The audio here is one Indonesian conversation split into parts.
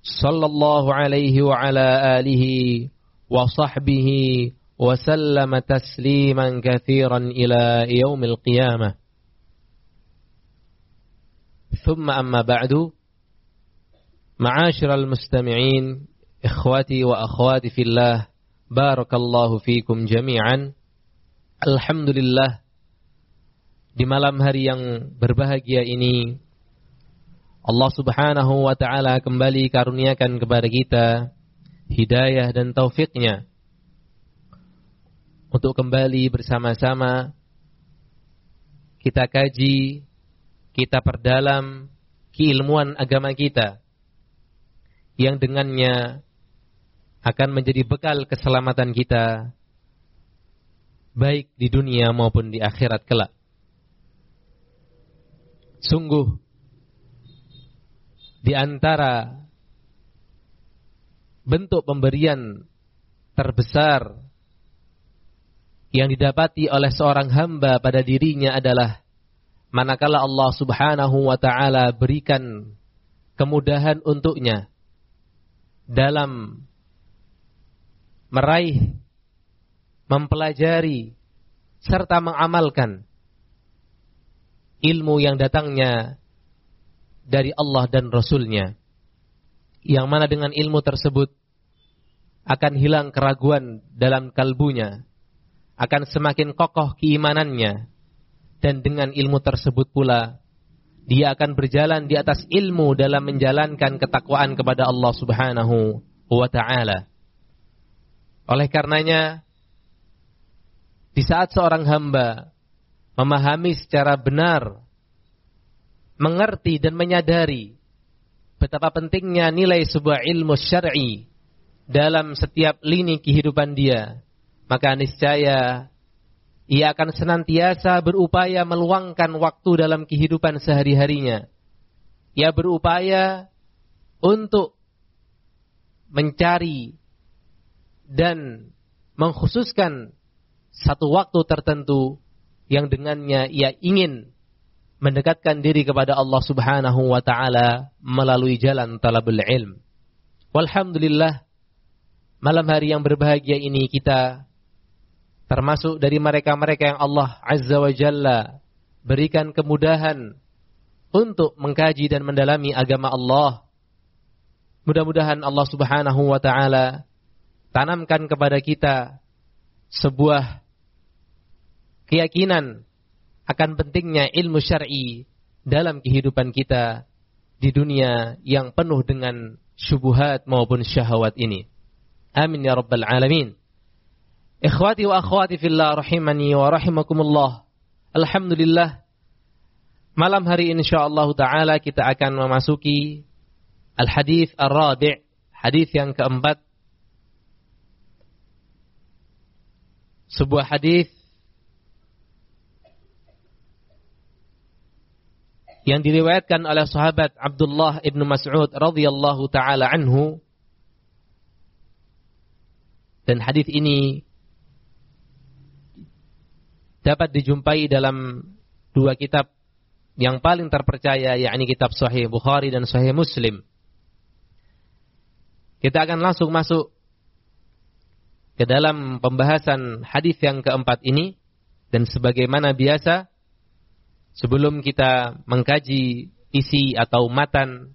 sallallahu alaihi wa alihi wa sahbihi wa sallama tasliman katsiran ila qiyamah. Thumma amma ba'du. Ma'asyiral mustami'in, ikhwati wa akhwati fillah, barakallahu fikum jami'an. Alhamdulillah di malam hari yang berbahagia ini Allah Subhanahu wa taala kembali karuniakan kepada kita hidayah dan taufiknya untuk kembali bersama-sama kita kaji, kita perdalam keilmuan agama kita yang dengannya akan menjadi bekal keselamatan kita baik di dunia maupun di akhirat kelak. Sungguh di antara bentuk pemberian terbesar yang didapati oleh seorang hamba pada dirinya adalah manakala Allah Subhanahu wa taala berikan kemudahan untuknya dalam meraih mempelajari serta mengamalkan ilmu yang datangnya dari Allah dan Rasulnya. Yang mana dengan ilmu tersebut akan hilang keraguan dalam kalbunya, akan semakin kokoh keimanannya, dan dengan ilmu tersebut pula dia akan berjalan di atas ilmu dalam menjalankan ketakwaan kepada Allah Subhanahu wa taala. Oleh karenanya di saat seorang hamba memahami secara benar, mengerti dan menyadari betapa pentingnya nilai sebuah ilmu syar'i dalam setiap lini kehidupan dia, maka niscaya ia akan senantiasa berupaya meluangkan waktu dalam kehidupan sehari-harinya. Ia berupaya untuk mencari dan mengkhususkan satu waktu tertentu yang dengannya ia ingin mendekatkan diri kepada Allah Subhanahu wa taala melalui jalan talabul ilm. Walhamdulillah malam hari yang berbahagia ini kita termasuk dari mereka-mereka yang Allah Azza wa Jalla berikan kemudahan untuk mengkaji dan mendalami agama Allah. Mudah-mudahan Allah Subhanahu wa taala tanamkan kepada kita sebuah keyakinan akan pentingnya ilmu syar'i dalam kehidupan kita di dunia yang penuh dengan syubhat maupun syahwat ini. Amin ya rabbal alamin. Ikhwati wa akhwati fillah rahimani wa rahimakumullah. Alhamdulillah malam hari insyaallah taala kita akan memasuki al-hadis ar-rabi', hadis yang keempat. Sebuah hadis yang diriwayatkan oleh sahabat Abdullah ibnu Mas'ud radhiyallahu taala anhu dan hadis ini dapat dijumpai dalam dua kitab yang paling terpercaya yakni kitab Sahih Bukhari dan Sahih Muslim. Kita akan langsung masuk ke dalam pembahasan hadis yang keempat ini dan sebagaimana biasa sebelum kita mengkaji isi atau matan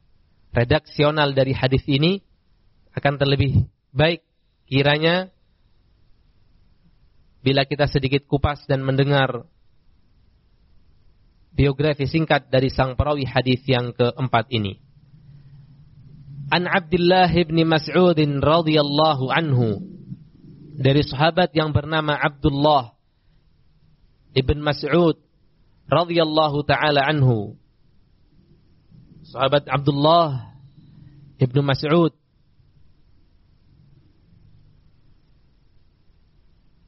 redaksional dari hadis ini akan terlebih baik kiranya bila kita sedikit kupas dan mendengar biografi singkat dari sang perawi hadis yang keempat ini. An Abdullah bin Mas'ud radhiyallahu anhu dari sahabat yang bernama Abdullah ibn Mas'ud radhiyallahu taala anhu. Sahabat Abdullah Ibnu Mas'ud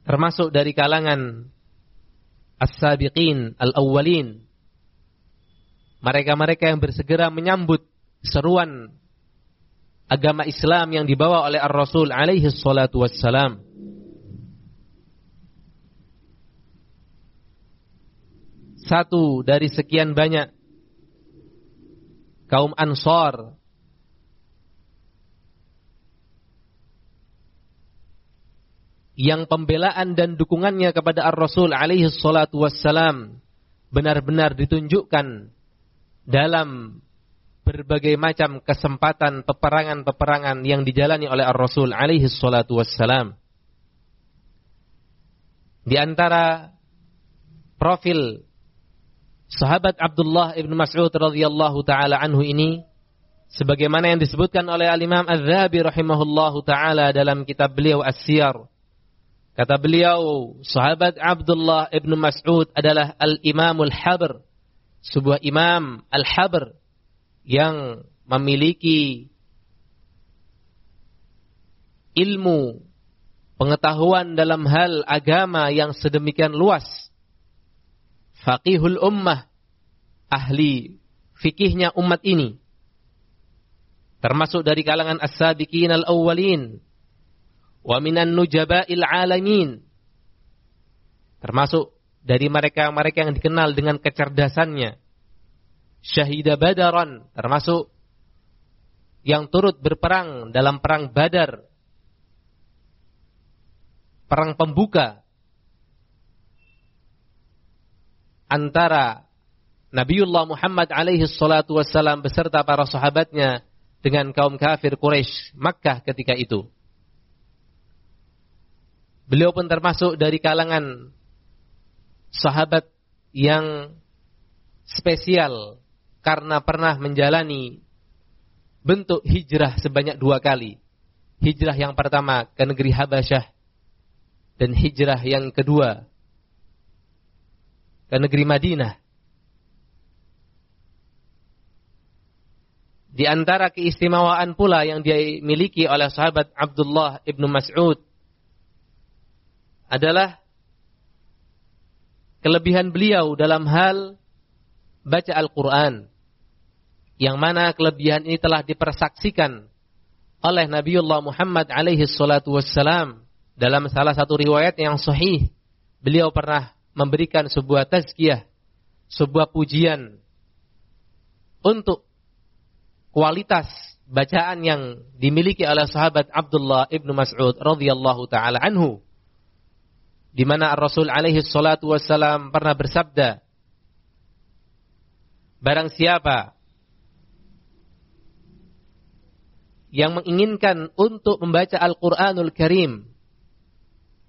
termasuk dari kalangan as-sabiqin al-awwalin. Mereka-mereka yang bersegera menyambut seruan agama Islam yang dibawa oleh Ar-Rasul alaihi salatu wassalam. Satu dari sekian banyak kaum Ansar yang pembelaan dan dukungannya kepada Ar-Rasul alaihi salatu wassalam benar-benar ditunjukkan dalam berbagai macam kesempatan peperangan-peperangan yang dijalani oleh Ar-Rasul alaihi salatu wassalam. Di antara profil sahabat Abdullah ibn Mas'ud radhiyallahu taala anhu ini sebagaimana yang disebutkan oleh Al-Imam Az-Zahabi rahimahullahu taala dalam kitab beliau As-Siyar. Kata beliau, sahabat Abdullah ibn Mas'ud adalah al-Imamul Habr, sebuah imam al-Habr yang memiliki ilmu pengetahuan dalam hal agama yang sedemikian luas faqihul ummah, ahli fikihnya umat ini. Termasuk dari kalangan as-sabiqin al-awwalin wa minan nujaba'il alamin. Termasuk dari mereka-mereka yang dikenal dengan kecerdasannya. Syahida Badaran, termasuk yang turut berperang dalam perang Badar. Perang pembuka antara Nabiullah Muhammad alaihi salatu wassalam beserta para sahabatnya dengan kaum kafir Quraisy Makkah ketika itu. Beliau pun termasuk dari kalangan sahabat yang spesial karena pernah menjalani bentuk hijrah sebanyak dua kali. Hijrah yang pertama ke negeri Habasyah dan hijrah yang kedua ke negeri Madinah. Di antara keistimewaan pula yang dia miliki oleh sahabat Abdullah ibnu Mas'ud adalah kelebihan beliau dalam hal baca Al-Quran. Yang mana kelebihan ini telah dipersaksikan oleh Nabiullah Muhammad alaihi salatu wassalam dalam salah satu riwayat yang sahih. Beliau pernah memberikan sebuah tazkiyah, sebuah pujian untuk kualitas bacaan yang dimiliki oleh sahabat Abdullah ibnu Mas'ud radhiyallahu taala anhu di mana Rasul alaihi salatu wassalam pernah bersabda Barang siapa yang menginginkan untuk membaca Al-Qur'anul Karim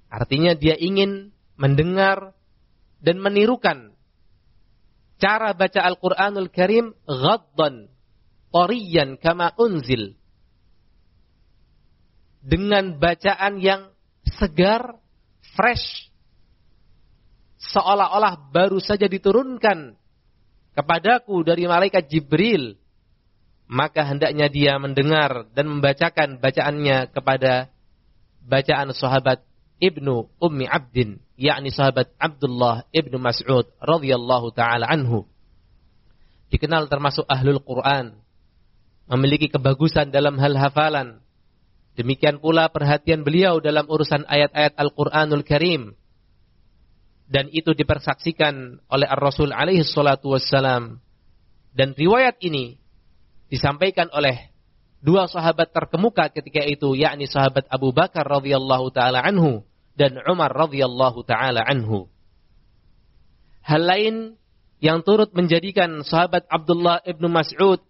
artinya dia ingin mendengar dan menirukan cara baca Al-Qur'anul Karim ghaddan tariyan kama unzil. Dengan bacaan yang segar, fresh seolah-olah baru saja diturunkan kepadaku dari malaikat Jibril maka hendaknya dia mendengar dan membacakan bacaannya kepada bacaan sahabat Ibnu Ummi Abdin yakni sahabat Abdullah ibnu Mas'ud radhiyallahu taala anhu. Dikenal termasuk ahlul Quran, memiliki kebagusan dalam hal hafalan. Demikian pula perhatian beliau dalam urusan ayat-ayat Al-Qur'anul Karim. Dan itu dipersaksikan oleh Ar-Rasul alaihi salatu wassalam. Dan riwayat ini disampaikan oleh dua sahabat terkemuka ketika itu yakni sahabat Abu Bakar radhiyallahu taala anhu dan Umar radhiyallahu taala anhu. Hal lain yang turut menjadikan sahabat Abdullah ibnu Mas'ud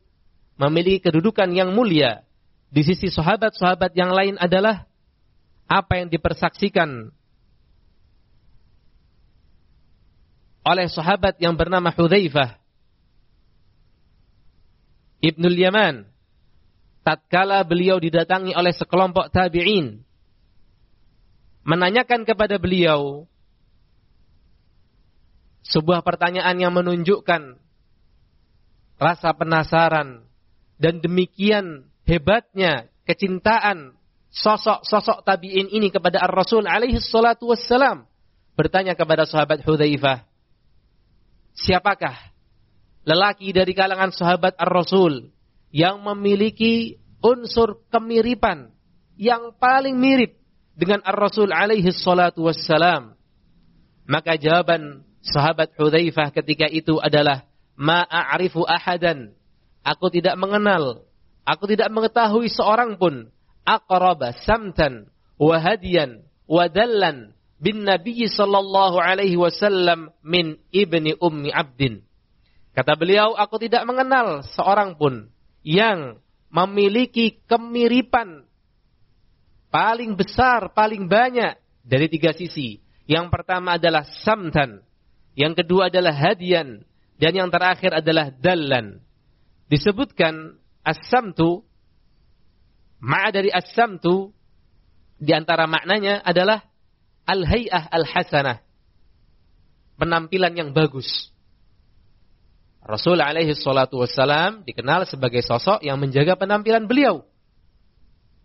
memiliki kedudukan yang mulia di sisi sahabat-sahabat yang lain adalah apa yang dipersaksikan oleh sahabat yang bernama Hudzaifah Ibnul Yaman tatkala beliau didatangi oleh sekelompok tabi'in menanyakan kepada beliau sebuah pertanyaan yang menunjukkan rasa penasaran dan demikian hebatnya kecintaan sosok-sosok tabi'in ini kepada Ar-Rasul alaihi salatu wassalam. Bertanya kepada sahabat Hudzaifah, siapakah lelaki dari kalangan sahabat Ar-Rasul yang memiliki unsur kemiripan yang paling mirip dengan Ar-Rasul alaihi salatu wassalam? Maka jawaban sahabat Hudzaifah ketika itu adalah ma a'rifu ahadan. Aku tidak mengenal, aku tidak mengetahui seorang pun aqraba samtan wa hadiyan wa dallan bin Nabi sallallahu alaihi wasallam min ibni ummi abdin. Kata beliau, aku tidak mengenal seorang pun yang memiliki kemiripan paling besar, paling banyak dari tiga sisi. Yang pertama adalah samtan, yang kedua adalah hadian, dan yang terakhir adalah dallan. Disebutkan as-samtu Ma dari as-samtu di antara maknanya adalah al-hay'ah al-hasanah. Penampilan yang bagus. Rasul alaihi salatu wassalam dikenal sebagai sosok yang menjaga penampilan beliau.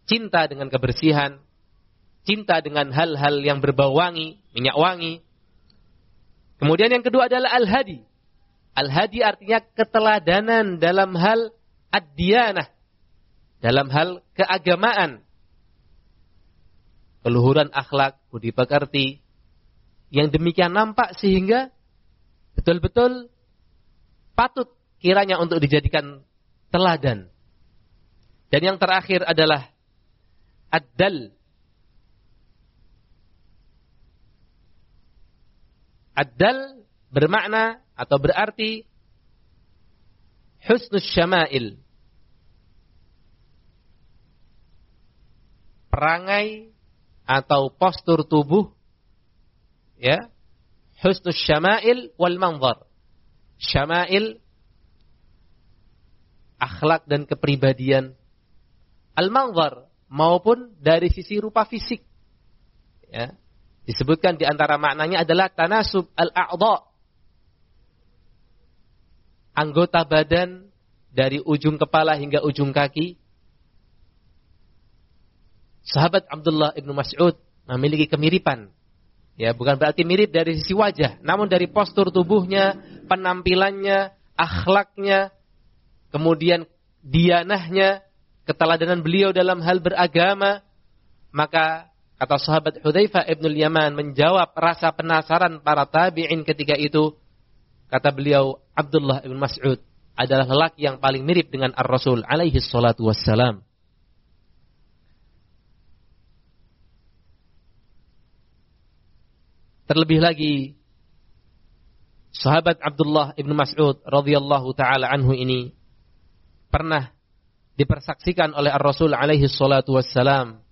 Cinta dengan kebersihan, cinta dengan hal-hal yang berbau wangi, minyak wangi. Kemudian yang kedua adalah al-hadi. Al-hadi artinya keteladanan dalam hal ad-diyanah, dalam hal keagamaan. Keluhuran akhlak, budi pekerti, yang demikian nampak sehingga betul-betul patut kiranya untuk dijadikan teladan. Dan yang terakhir adalah ad-dal. Ad-dal bermakna atau berarti husnus syama'il. perangai atau postur tubuh ya husnus syama'il wal manzar syama'il akhlak dan kepribadian al manzar maupun dari sisi rupa fisik. Ya. Disebutkan di antara maknanya adalah tanasub al a'dha anggota badan dari ujung kepala hingga ujung kaki. Sahabat Abdullah ibnu Mas'ud memiliki kemiripan. Ya, bukan berarti mirip dari sisi wajah, namun dari postur tubuhnya, penampilannya, akhlaknya, kemudian dianahnya, keteladanan beliau dalam hal beragama, maka kata sahabat Hudzaifah ibnu Yaman menjawab rasa penasaran para tabi'in ketika itu, kata beliau Abdullah ibnu Mas'ud adalah lelaki yang paling mirip dengan Ar-Rasul alaihi salatu wassalam. Terlebih lagi sahabat Abdullah ibnu Mas'ud radhiyallahu taala anhu ini pernah dipersaksikan oleh Ar-Rasul alaihi salatu wassalam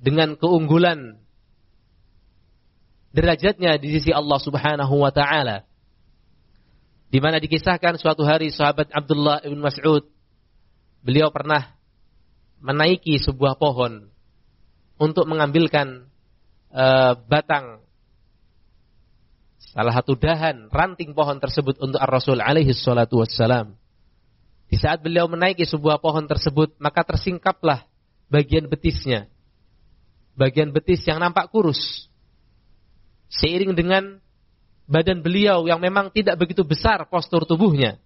dengan keunggulan derajatnya di sisi Allah Subhanahu wa taala. Di mana dikisahkan suatu hari sahabat Abdullah ibn Mas'ud beliau pernah menaiki sebuah pohon untuk mengambilkan uh, batang salah satu dahan ranting pohon tersebut untuk Ar-Rasul alaihi salatu wassalam. Di saat beliau menaiki sebuah pohon tersebut, maka tersingkaplah bagian betisnya. Bagian betis yang nampak kurus. Seiring dengan badan beliau yang memang tidak begitu besar postur tubuhnya.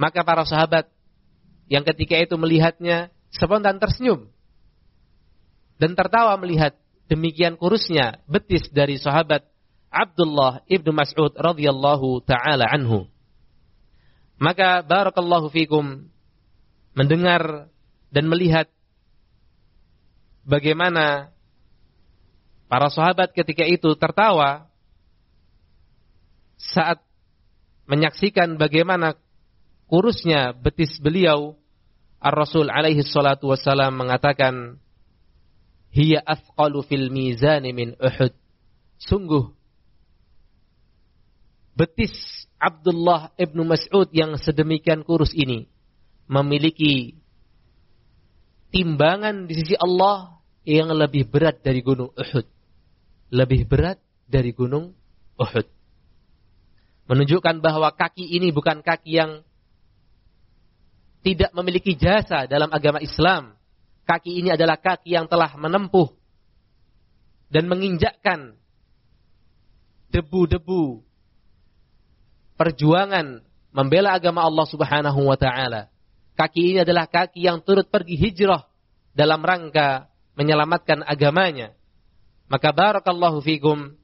Maka para sahabat yang ketika itu melihatnya spontan tersenyum dan tertawa melihat demikian kurusnya betis dari sahabat Abdullah ibnu Mas'ud radhiyallahu taala anhu. Maka barakallahu fikum mendengar dan melihat bagaimana para sahabat ketika itu tertawa saat menyaksikan bagaimana kurusnya betis beliau Ar-Rasul alaihi salatu wasallam mengatakan hiya afqalu fil mizan min Uhud. Sungguh betis Abdullah ibnu Mas'ud yang sedemikian kurus ini memiliki timbangan di sisi Allah yang lebih berat dari gunung Uhud. Lebih berat dari gunung Uhud. Menunjukkan bahwa kaki ini bukan kaki yang tidak memiliki jasa dalam agama Islam Kaki ini adalah kaki yang telah menempuh dan menginjakkan debu-debu perjuangan membela agama Allah Subhanahu wa taala. Kaki ini adalah kaki yang turut pergi hijrah dalam rangka menyelamatkan agamanya. Maka barakallahu fikum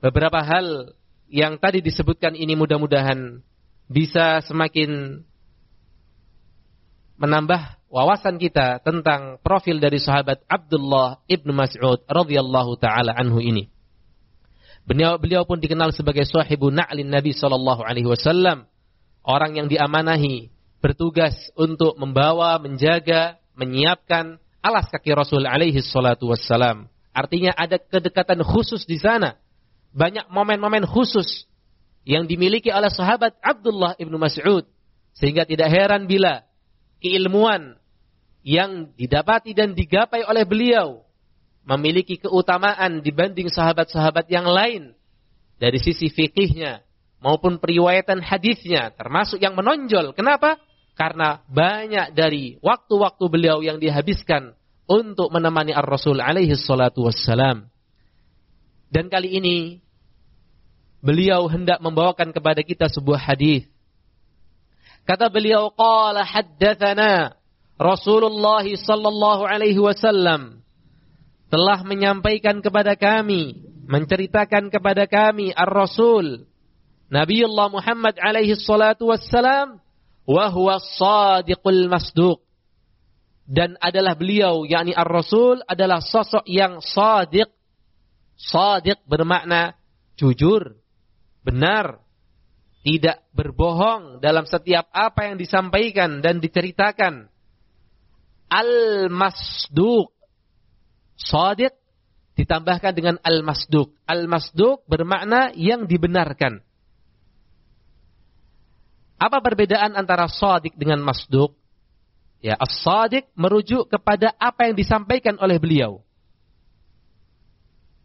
beberapa hal yang tadi disebutkan ini mudah-mudahan bisa semakin menambah wawasan kita tentang profil dari sahabat Abdullah ibnu Mas'ud radhiyallahu taala anhu ini. Beliau, beliau pun dikenal sebagai sahibu na'lin Nabi sallallahu alaihi wasallam, orang yang diamanahi bertugas untuk membawa, menjaga, menyiapkan alas kaki Rasul alaihi salatu wassalam. Artinya ada kedekatan khusus di sana. Banyak momen-momen khusus yang dimiliki oleh sahabat Abdullah ibnu Mas'ud. Sehingga tidak heran bila keilmuan yang didapati dan digapai oleh beliau memiliki keutamaan dibanding sahabat-sahabat yang lain dari sisi fikihnya maupun periwayatan hadisnya termasuk yang menonjol. Kenapa? Karena banyak dari waktu-waktu beliau yang dihabiskan untuk menemani Ar-Rasul alaihi salatu wassalam. Dan kali ini beliau hendak membawakan kepada kita sebuah hadis Kata beliau, qala haddatsana Rasulullah sallallahu alaihi wasallam telah menyampaikan kepada kami, menceritakan kepada kami Ar-Rasul Nabiullah Muhammad alaihi salatu wassalam wa huwa sadiqul masduq dan adalah beliau yakni Ar-Rasul adalah sosok yang sadiq. Sadiq bermakna jujur, benar, tidak berbohong dalam setiap apa yang disampaikan dan diceritakan. Al-Masduq. Sadiq ditambahkan dengan Al-Masduq. Al-Masduq bermakna yang dibenarkan. Apa perbedaan antara Sadiq dengan Masduq? Ya, As-Sadiq merujuk kepada apa yang disampaikan oleh beliau.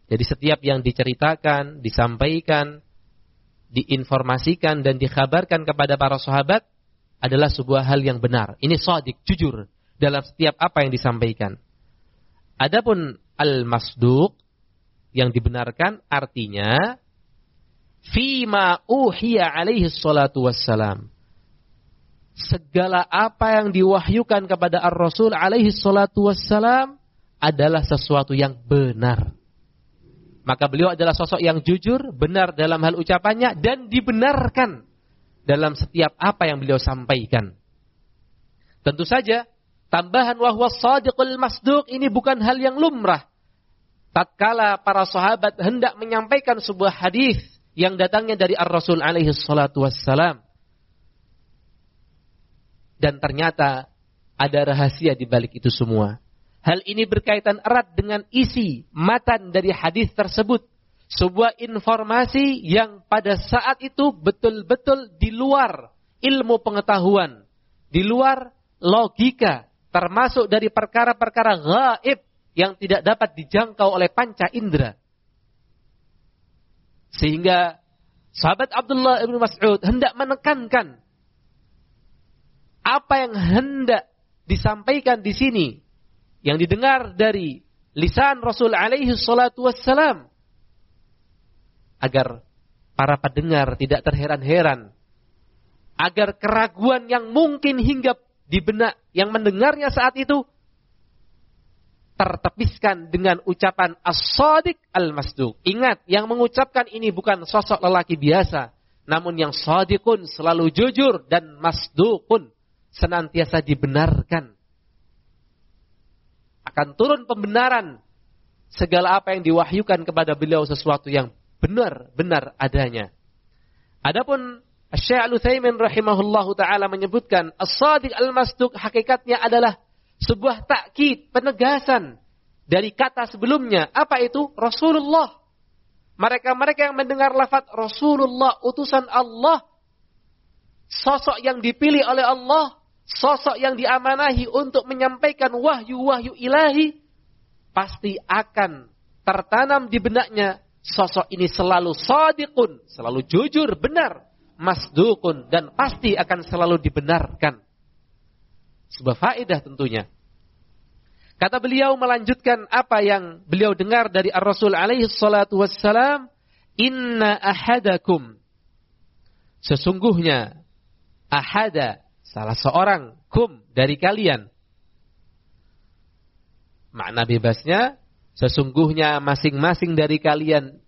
Jadi setiap yang diceritakan, disampaikan, diinformasikan dan dikhabarkan kepada para sahabat adalah sebuah hal yang benar. Ini sadik, jujur dalam setiap apa yang disampaikan. Adapun al-masduq yang dibenarkan artinya fima uhiya alaihi salatu wassalam. Segala apa yang diwahyukan kepada Ar-Rasul alaihi salatu wassalam adalah sesuatu yang benar. Maka beliau adalah sosok yang jujur, benar dalam hal ucapannya, dan dibenarkan dalam setiap apa yang beliau sampaikan. Tentu saja, tambahan wahwa sadiqul masduq ini bukan hal yang lumrah. Tatkala para sahabat hendak menyampaikan sebuah hadis yang datangnya dari Ar-Rasul alaihi salatu wassalam. Dan ternyata ada rahasia di balik itu semua. Hal ini berkaitan erat dengan isi matan dari hadis tersebut. Sebuah informasi yang pada saat itu betul-betul di luar ilmu pengetahuan, di luar logika, termasuk dari perkara-perkara gaib yang tidak dapat dijangkau oleh panca indera. Sehingga sahabat Abdullah bin Mas'ud hendak menekankan apa yang hendak disampaikan di sini yang didengar dari lisan Rasul alaihi salatu wassalam agar para pendengar tidak terheran-heran agar keraguan yang mungkin hingga di benak yang mendengarnya saat itu tertepiskan dengan ucapan as-sadiq al-masduq. Ingat, yang mengucapkan ini bukan sosok lelaki biasa, namun yang sadiqun selalu jujur dan masduqun senantiasa dibenarkan akan turun pembenaran segala apa yang diwahyukan kepada beliau sesuatu yang benar-benar adanya. Adapun Syekh Al-Utsaimin rahimahullahu taala menyebutkan as-sadiq al-masduq hakikatnya adalah sebuah takkid, penegasan dari kata sebelumnya. Apa itu? Rasulullah. Mereka-mereka yang mendengar lafaz Rasulullah, utusan Allah, sosok yang dipilih oleh Allah, sosok yang diamanahi untuk menyampaikan wahyu-wahyu ilahi, pasti akan tertanam di benaknya sosok ini selalu sadiqun, selalu jujur, benar, masdukun, dan pasti akan selalu dibenarkan. Sebuah faedah tentunya. Kata beliau melanjutkan apa yang beliau dengar dari Ar-Rasul alaihi salatu wassalam, "Inna ahadakum" Sesungguhnya ahada salah seorang kum dari kalian. Makna bebasnya sesungguhnya masing-masing dari kalian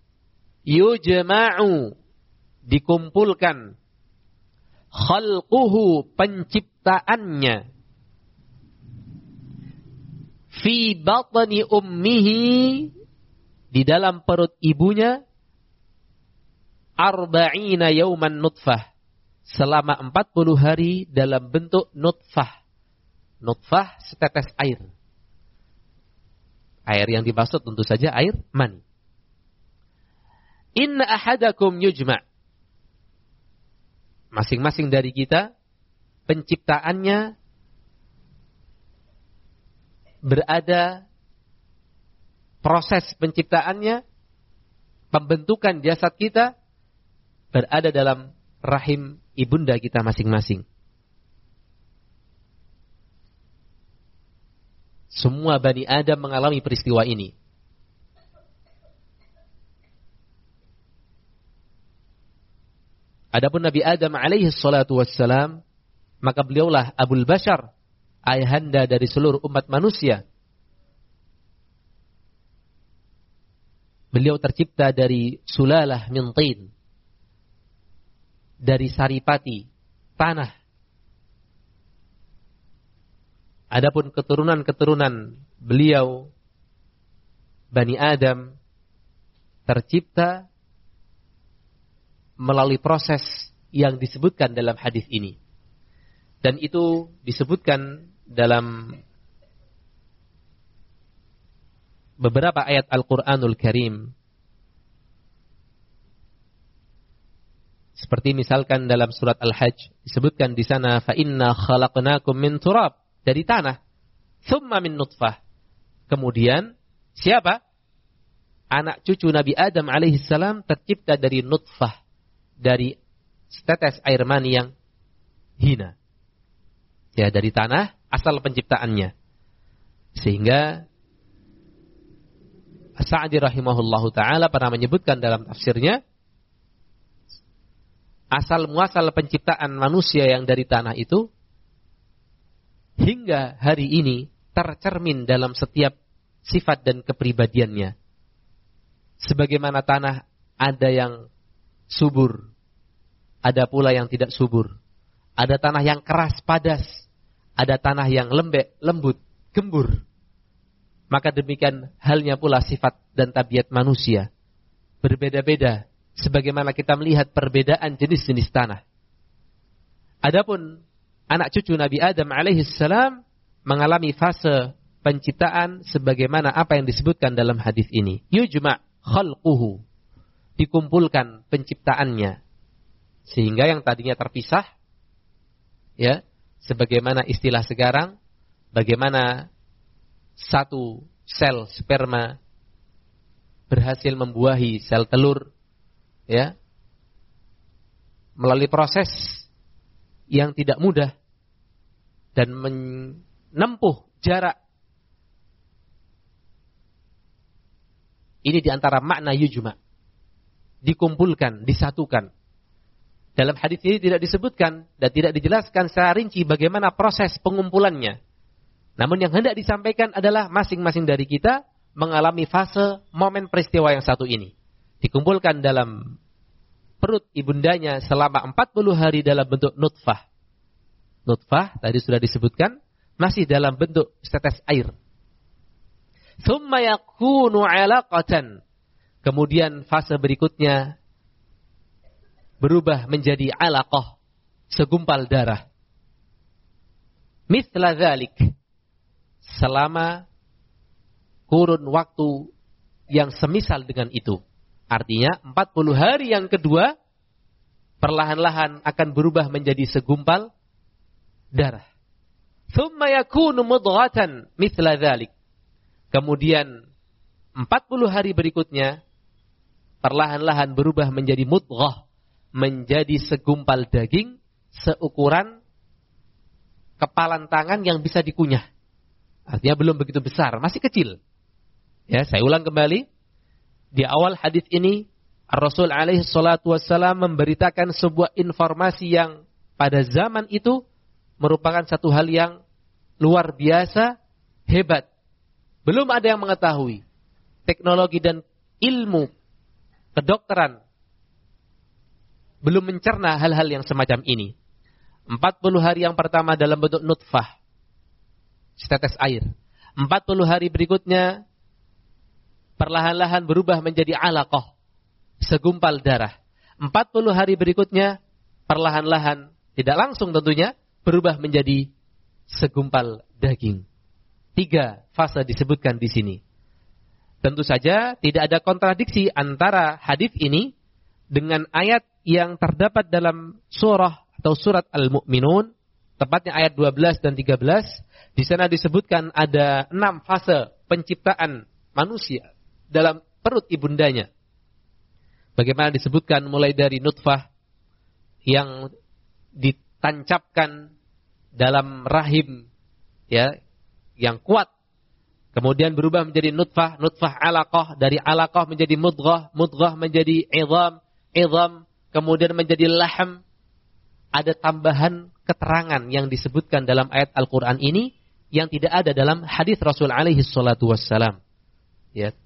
yujma'u dikumpulkan. Khalquhu penciptaannya. Fi batni ummihi di dalam perut ibunya arba'ina yauman nutfah. Selama 40 hari dalam bentuk nutfah. Nutfah setetes air. Air yang dimaksud tentu saja air mani. Inna ahadakum yujma' masing-masing dari kita penciptaannya berada proses penciptaannya, pembentukan jasad kita berada dalam rahim ibunda kita masing-masing. Semua Bani Adam mengalami peristiwa ini. Adapun Nabi Adam alaihi salatu wassalam, maka beliaulah Abul Bashar, ayahanda dari seluruh umat manusia. Beliau tercipta dari sulalah mintin. Dari saripati, tanah. Adapun keturunan-keturunan beliau, Bani Adam, tercipta melalui proses yang disebutkan dalam hadis ini. Dan itu disebutkan dalam beberapa ayat Al-Qur'anul Karim. Seperti misalkan dalam surat Al-Hajj disebutkan di sana fa inna khalaqnakum min turab dari tanah. Thumma min nutfah. Kemudian siapa? Anak cucu Nabi Adam alaihi salam tercipta dari nutfah dari setetes air mani yang hina ya dari tanah asal penciptaannya. Sehingga Sa'di rahimahullahu taala pernah menyebutkan dalam tafsirnya asal muasal penciptaan manusia yang dari tanah itu hingga hari ini tercermin dalam setiap sifat dan kepribadiannya. Sebagaimana tanah ada yang subur, ada pula yang tidak subur. Ada tanah yang keras padas, ada tanah yang lembek, lembut, gembur. Maka demikian halnya pula sifat dan tabiat manusia. Berbeda-beda sebagaimana kita melihat perbedaan jenis-jenis tanah. Adapun anak cucu Nabi Adam alaihissalam mengalami fase penciptaan sebagaimana apa yang disebutkan dalam hadis ini. Yujma' khalquhu. Dikumpulkan penciptaannya. Sehingga yang tadinya terpisah ya sebagaimana istilah sekarang, bagaimana satu sel sperma berhasil membuahi sel telur, ya, melalui proses yang tidak mudah dan menempuh jarak. Ini di antara makna yujma. Dikumpulkan, disatukan. Dalam hadis ini tidak disebutkan dan tidak dijelaskan secara rinci bagaimana proses pengumpulannya. Namun yang hendak disampaikan adalah masing-masing dari kita mengalami fase momen peristiwa yang satu ini. Dikumpulkan dalam perut ibundanya selama 40 hari dalam bentuk nutfah. Nutfah tadi sudah disebutkan masih dalam bentuk setetes air. Thumma yakunu alaqatan. Kemudian fase berikutnya berubah menjadi alaqah, segumpal darah. Mithla dhalik. Selama kurun waktu yang semisal dengan itu. Artinya 40 hari yang kedua perlahan-lahan akan berubah menjadi segumpal darah. Thumma yakunu mudghatan mithla dhalik. Kemudian 40 hari berikutnya perlahan-lahan berubah menjadi mudghah menjadi segumpal daging seukuran kepalan tangan yang bisa dikunyah. Artinya belum begitu besar, masih kecil. Ya, saya ulang kembali. Di awal hadis ini, Rasul alaihi salatu wassalam memberitakan sebuah informasi yang pada zaman itu merupakan satu hal yang luar biasa, hebat. Belum ada yang mengetahui. Teknologi dan ilmu kedokteran belum mencerna hal-hal yang semacam ini. 40 hari yang pertama dalam bentuk nutfah. Setetes air. 40 hari berikutnya perlahan-lahan berubah menjadi alaqah. Segumpal darah. 40 hari berikutnya perlahan-lahan tidak langsung tentunya berubah menjadi segumpal daging. Tiga fase disebutkan di sini. Tentu saja tidak ada kontradiksi antara hadis ini dengan ayat yang terdapat dalam surah atau surat Al-Mu'minun, tepatnya ayat 12 dan 13. Di sana disebutkan ada enam fase penciptaan manusia dalam perut ibundanya. Bagaimana disebutkan mulai dari nutfah yang ditancapkan dalam rahim ya yang kuat kemudian berubah menjadi nutfah nutfah alaqah dari alaqah menjadi mudghah mudghah menjadi idham idham kemudian menjadi laham ada tambahan keterangan yang disebutkan dalam ayat Al-Qur'an ini yang tidak ada dalam hadis Rasul alaihi salatu wassalam ya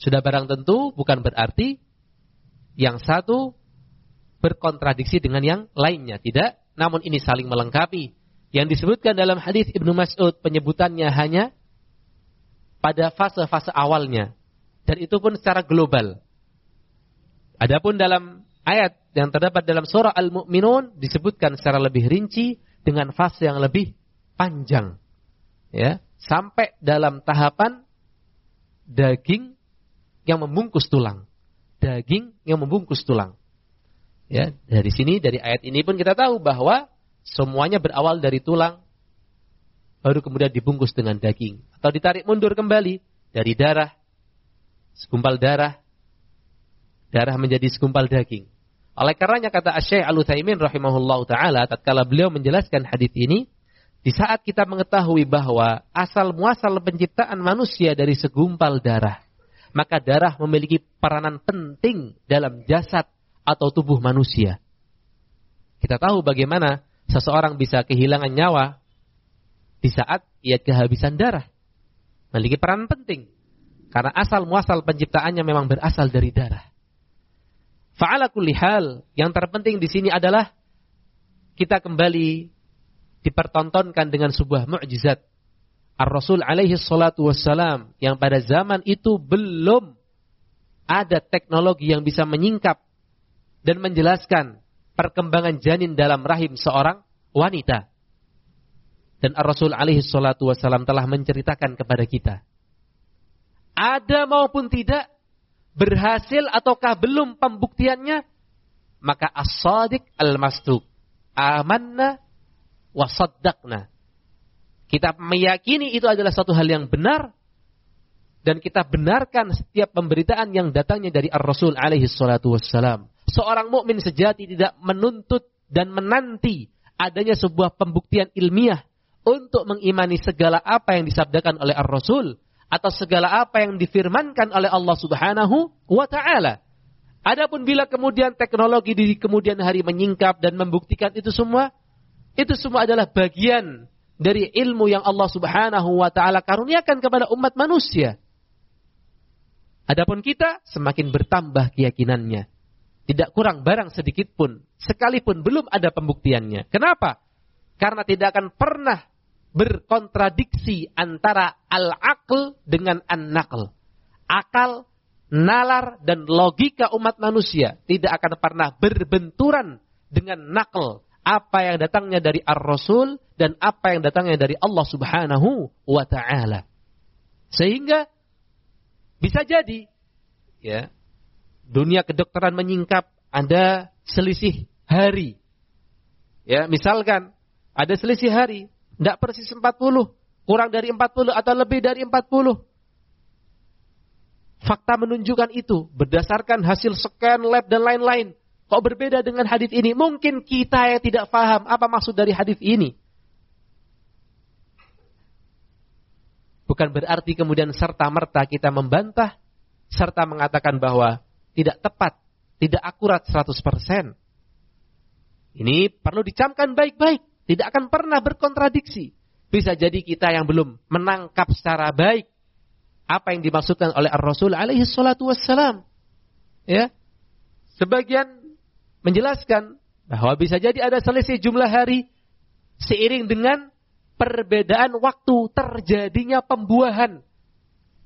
sudah barang tentu bukan berarti yang satu berkontradiksi dengan yang lainnya. Tidak, namun ini saling melengkapi. Yang disebutkan dalam hadis Ibnu Mas'ud penyebutannya hanya pada fase-fase awalnya. Dan itu pun secara global. Adapun dalam ayat yang terdapat dalam surah Al-Mu'minun disebutkan secara lebih rinci dengan fase yang lebih panjang. Ya, sampai dalam tahapan daging yang membungkus tulang. Daging yang membungkus tulang. Ya, dari sini dari ayat ini pun kita tahu bahwa semuanya berawal dari tulang baru kemudian dibungkus dengan daging atau ditarik mundur kembali dari darah segumpal darah darah menjadi segumpal daging. Oleh karenanya kata Asy-Syaikh Al-Utsaimin rahimahullahu taala tatkala beliau menjelaskan hadis ini di saat kita mengetahui bahwa asal muasal penciptaan manusia dari segumpal darah maka darah memiliki peranan penting dalam jasad atau tubuh manusia. Kita tahu bagaimana seseorang bisa kehilangan nyawa di saat ia kehabisan darah. Memiliki peran penting. Karena asal muasal penciptaannya memang berasal dari darah. Fa'ala kulli hal, yang terpenting di sini adalah kita kembali dipertontonkan dengan sebuah mukjizat. Ar-Rasul alaihi salatu wassalam yang pada zaman itu belum ada teknologi yang bisa menyingkap dan menjelaskan perkembangan janin dalam rahim seorang wanita. Dan Ar-Rasul alaihi salatu wasallam telah menceritakan kepada kita. Ada maupun tidak, berhasil ataukah belum pembuktiannya, maka as-sadiq al-masduq. Amanna wa saddaqna. Kita meyakini itu adalah satu hal yang benar dan kita benarkan setiap pemberitaan yang datangnya dari Ar-Rasul alaihi salatu wassalam seorang mukmin sejati tidak menuntut dan menanti adanya sebuah pembuktian ilmiah untuk mengimani segala apa yang disabdakan oleh Ar-Rasul atau segala apa yang difirmankan oleh Allah Subhanahu wa taala. Adapun bila kemudian teknologi di kemudian hari menyingkap dan membuktikan itu semua, itu semua adalah bagian dari ilmu yang Allah Subhanahu wa taala karuniakan kepada umat manusia. Adapun kita semakin bertambah keyakinannya. Tidak kurang barang sedikit pun. Sekalipun belum ada pembuktiannya. Kenapa? Karena tidak akan pernah berkontradiksi antara al-aql dengan an-naql. Akal, nalar, dan logika umat manusia tidak akan pernah berbenturan dengan nakal. Apa yang datangnya dari ar-rasul dan apa yang datangnya dari Allah subhanahu wa ta'ala. Sehingga bisa jadi ya dunia kedokteran menyingkap ada selisih hari. Ya, misalkan ada selisih hari, tidak persis 40, kurang dari 40 atau lebih dari 40. Fakta menunjukkan itu berdasarkan hasil scan lab dan lain-lain. Kok berbeda dengan hadis ini? Mungkin kita yang tidak paham apa maksud dari hadis ini. Bukan berarti kemudian serta-merta kita membantah serta mengatakan bahwa tidak tepat, tidak akurat 100%. Ini perlu dicamkan baik-baik, tidak akan pernah berkontradiksi. Bisa jadi kita yang belum menangkap secara baik apa yang dimaksudkan oleh Ar-Rasul alaihi salatu wassalam. Ya. Sebagian menjelaskan bahwa bisa jadi ada selisih jumlah hari seiring dengan perbedaan waktu terjadinya pembuahan.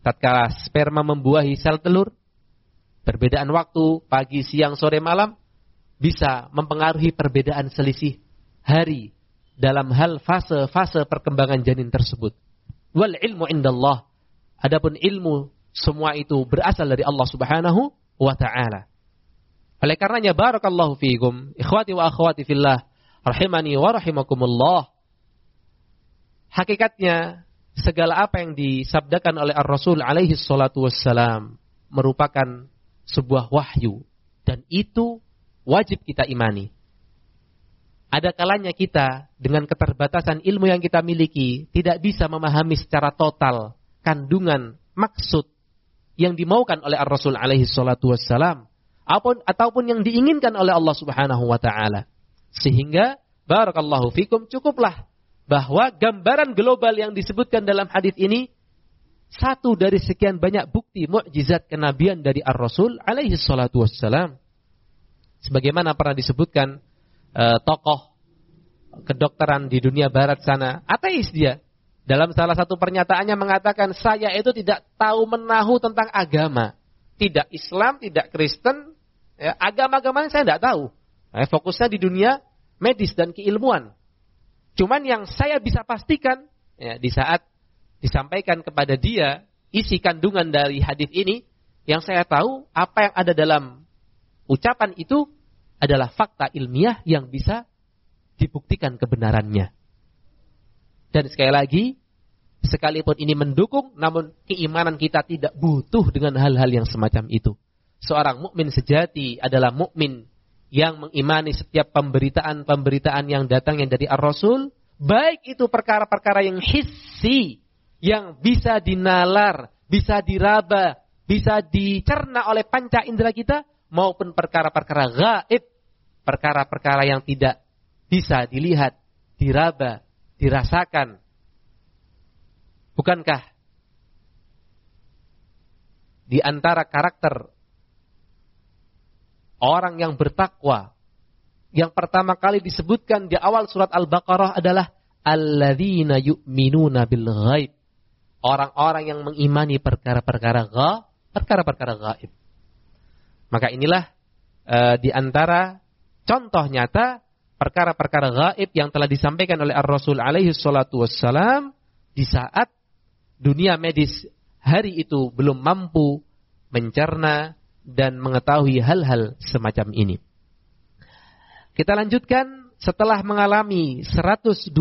Tatkala sperma membuahi sel telur, perbedaan waktu pagi, siang, sore, malam bisa mempengaruhi perbedaan selisih hari dalam hal fase-fase perkembangan janin tersebut. Wal ilmu indallah. Adapun ilmu semua itu berasal dari Allah Subhanahu wa taala. Oleh karenanya barakallahu fiikum, ikhwati wa akhwati fillah, rahimani wa rahimakumullah. Hakikatnya segala apa yang disabdakan oleh Ar-Rasul alaihi salatu wassalam merupakan sebuah wahyu dan itu wajib kita imani. Ada kalanya kita dengan keterbatasan ilmu yang kita miliki tidak bisa memahami secara total kandungan maksud yang dimaukan oleh Ar-Rasul alaihi salatu wassalam ataupun yang diinginkan oleh Allah Subhanahu wa taala. Sehingga barakallahu fikum cukuplah bahwa gambaran global yang disebutkan dalam hadis ini satu dari sekian banyak bukti mukjizat kenabian dari Ar-Rasul alaihi salatu wassalam. Sebagaimana pernah disebutkan uh, tokoh kedokteran di dunia barat sana, ateis dia. Dalam salah satu pernyataannya mengatakan saya itu tidak tahu menahu tentang agama. Tidak Islam, tidak Kristen, ya, agama-agama saya tidak tahu. Eh, fokusnya di dunia medis dan keilmuan. Cuman yang saya bisa pastikan ya, di saat disampaikan kepada dia isi kandungan dari hadis ini, yang saya tahu apa yang ada dalam ucapan itu adalah fakta ilmiah yang bisa dibuktikan kebenarannya. Dan sekali lagi, sekalipun ini mendukung, namun keimanan kita tidak butuh dengan hal-hal yang semacam itu. Seorang mukmin sejati adalah mukmin yang mengimani setiap pemberitaan-pemberitaan yang datang yang dari Ar-Rasul, baik itu perkara-perkara yang hissi, yang bisa dinalar, bisa diraba, bisa dicerna oleh panca indera kita, maupun perkara-perkara gaib, perkara-perkara yang tidak bisa dilihat, diraba, dirasakan. Bukankah di antara karakter orang yang bertakwa. Yang pertama kali disebutkan di awal surat Al-Baqarah adalah alladzina yu'minuna bil ghaib. Orang-orang yang mengimani perkara-perkara ghaib, perkara-perkara gaib. Maka inilah e, di antara contoh nyata perkara-perkara gaib yang telah disampaikan oleh Ar-Rasul alaihi salatu wassalam di saat dunia medis hari itu belum mampu mencerna dan mengetahui hal-hal semacam ini. Kita lanjutkan setelah mengalami 120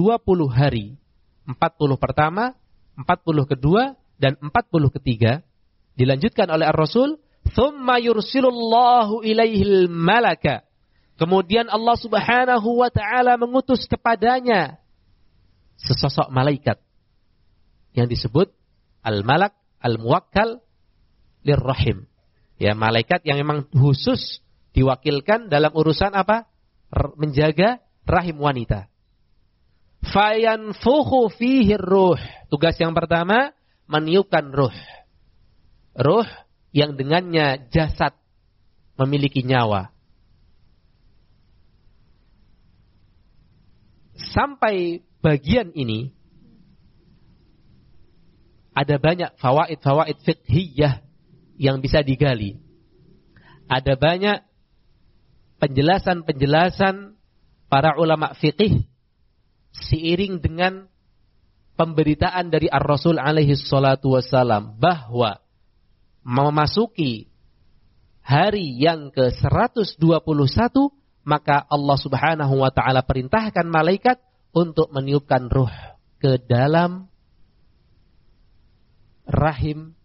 hari, 40 pertama, 40 kedua dan 40 ketiga dilanjutkan oleh Ar-Rasul thumma yursilullahu ilaihil malaka. Kemudian Allah Subhanahu wa taala mengutus kepadanya sesosok malaikat yang disebut al-malak al-muwakkal lirrahim. Ya malaikat yang memang khusus diwakilkan dalam urusan apa? Menjaga rahim wanita. Fayanfukhu fihi ruh. Tugas yang pertama, meniupkan ruh. Ruh yang dengannya jasad memiliki nyawa. Sampai bagian ini ada banyak fawaid-fawaid fiqhiyah yang bisa digali. Ada banyak penjelasan-penjelasan para ulama fikih seiring dengan pemberitaan dari Ar-Rasul alaihi salatu wasalam bahwa memasuki hari yang ke-121 maka Allah Subhanahu wa taala perintahkan malaikat untuk meniupkan ruh ke dalam rahim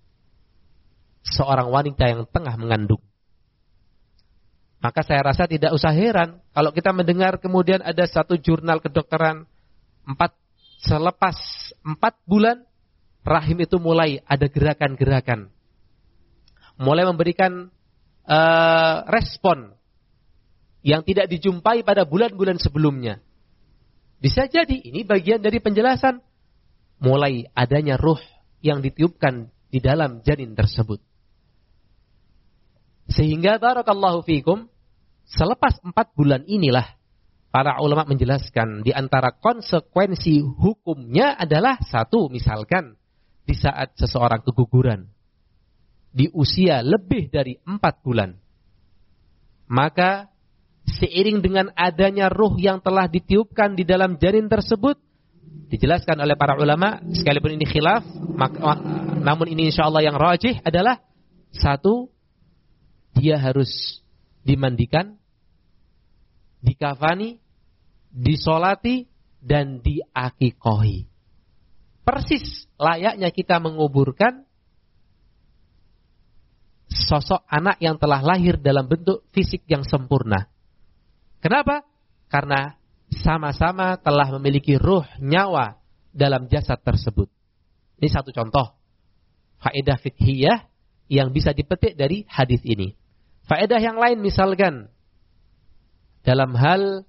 seorang wanita yang tengah mengandung. Maka saya rasa tidak usah heran kalau kita mendengar kemudian ada satu jurnal kedokteran empat selepas empat bulan rahim itu mulai ada gerakan-gerakan. Mulai memberikan uh, respon yang tidak dijumpai pada bulan-bulan sebelumnya. Bisa jadi ini bagian dari penjelasan mulai adanya ruh yang ditiupkan di dalam janin tersebut. Sehingga barakallahu fikum selepas empat bulan inilah para ulama menjelaskan di antara konsekuensi hukumnya adalah satu misalkan di saat seseorang keguguran di usia lebih dari empat bulan maka seiring dengan adanya ruh yang telah ditiupkan di dalam janin tersebut dijelaskan oleh para ulama sekalipun ini khilaf maka, namun ini insya Allah yang rajih adalah satu dia harus dimandikan dikafani disolati dan diakikohi persis layaknya kita menguburkan sosok anak yang telah lahir dalam bentuk fisik yang sempurna Kenapa? Karena sama-sama telah memiliki ruh nyawa dalam jasad tersebut. Ini satu contoh. Faedah fikhiyah yang bisa dipetik dari hadis ini. Faedah yang lain misalkan dalam hal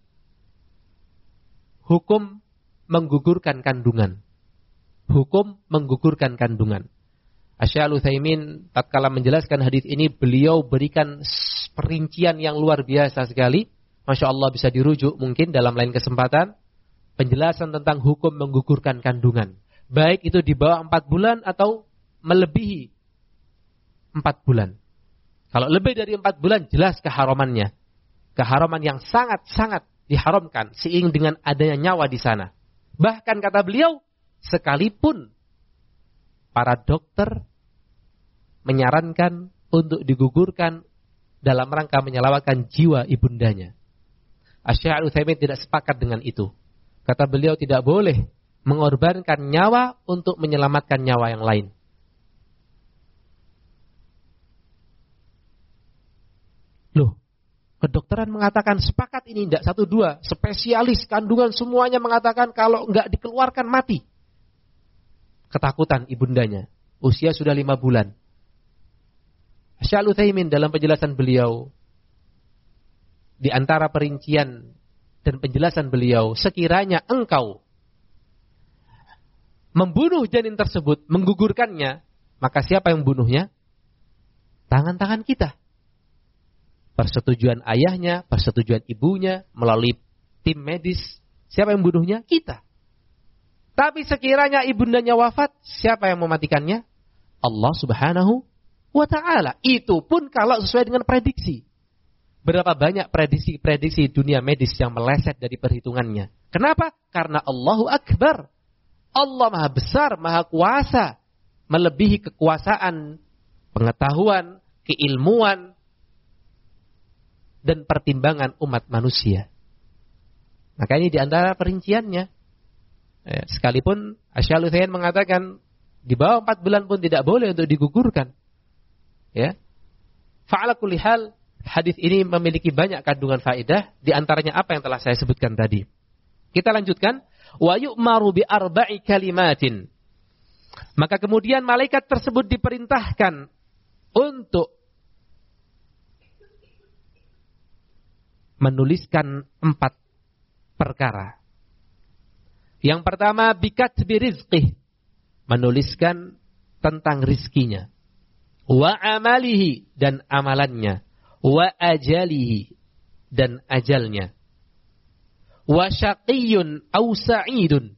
hukum menggugurkan kandungan. Hukum menggugurkan kandungan. Asy'al Utsaimin tatkala menjelaskan hadis ini beliau berikan perincian yang luar biasa sekali Masya Allah bisa dirujuk mungkin dalam lain kesempatan. Penjelasan tentang hukum menggugurkan kandungan. Baik itu di bawah empat bulan atau melebihi empat bulan. Kalau lebih dari empat bulan jelas keharamannya. Keharaman yang sangat-sangat diharamkan seiring dengan adanya nyawa di sana. Bahkan kata beliau, sekalipun para dokter menyarankan untuk digugurkan dalam rangka menyelamatkan jiwa ibundanya. Asy'ar Utsaimin tidak sepakat dengan itu. Kata beliau tidak boleh mengorbankan nyawa untuk menyelamatkan nyawa yang lain. Loh, kedokteran mengatakan sepakat ini tidak satu dua, spesialis kandungan semuanya mengatakan kalau nggak dikeluarkan mati. Ketakutan ibundanya, usia sudah lima bulan. Syaikhul Utsaimin dalam penjelasan beliau di antara perincian dan penjelasan beliau, sekiranya engkau membunuh janin tersebut, menggugurkannya, maka siapa yang membunuhnya? Tangan-tangan kita. Persetujuan ayahnya, persetujuan ibunya, melalui tim medis, siapa yang membunuhnya? Kita. Tapi sekiranya ibundanya wafat, siapa yang mematikannya? Allah subhanahu wa ta'ala. Itu pun kalau sesuai dengan prediksi. Berapa banyak prediksi-prediksi dunia medis yang meleset dari perhitungannya. Kenapa? Karena Allahu Akbar. Allah Maha Besar, Maha Kuasa. Melebihi kekuasaan, pengetahuan, keilmuan, dan pertimbangan umat manusia. Maka ini di antara perinciannya. Ya, sekalipun Asy'al mengatakan di bawah empat bulan pun tidak boleh untuk digugurkan. Ya. Fa'ala kulli hal hadis ini memiliki banyak kandungan faedah, di antaranya apa yang telah saya sebutkan tadi. Kita lanjutkan, wa yu'maru bi arba'i kalimatin. Maka kemudian malaikat tersebut diperintahkan untuk menuliskan empat perkara. Yang pertama, bikat birizqih. Menuliskan tentang rizkinya. Wa amalihi dan amalannya wa ajalihi dan ajalnya wa syaqiyun au sa'idun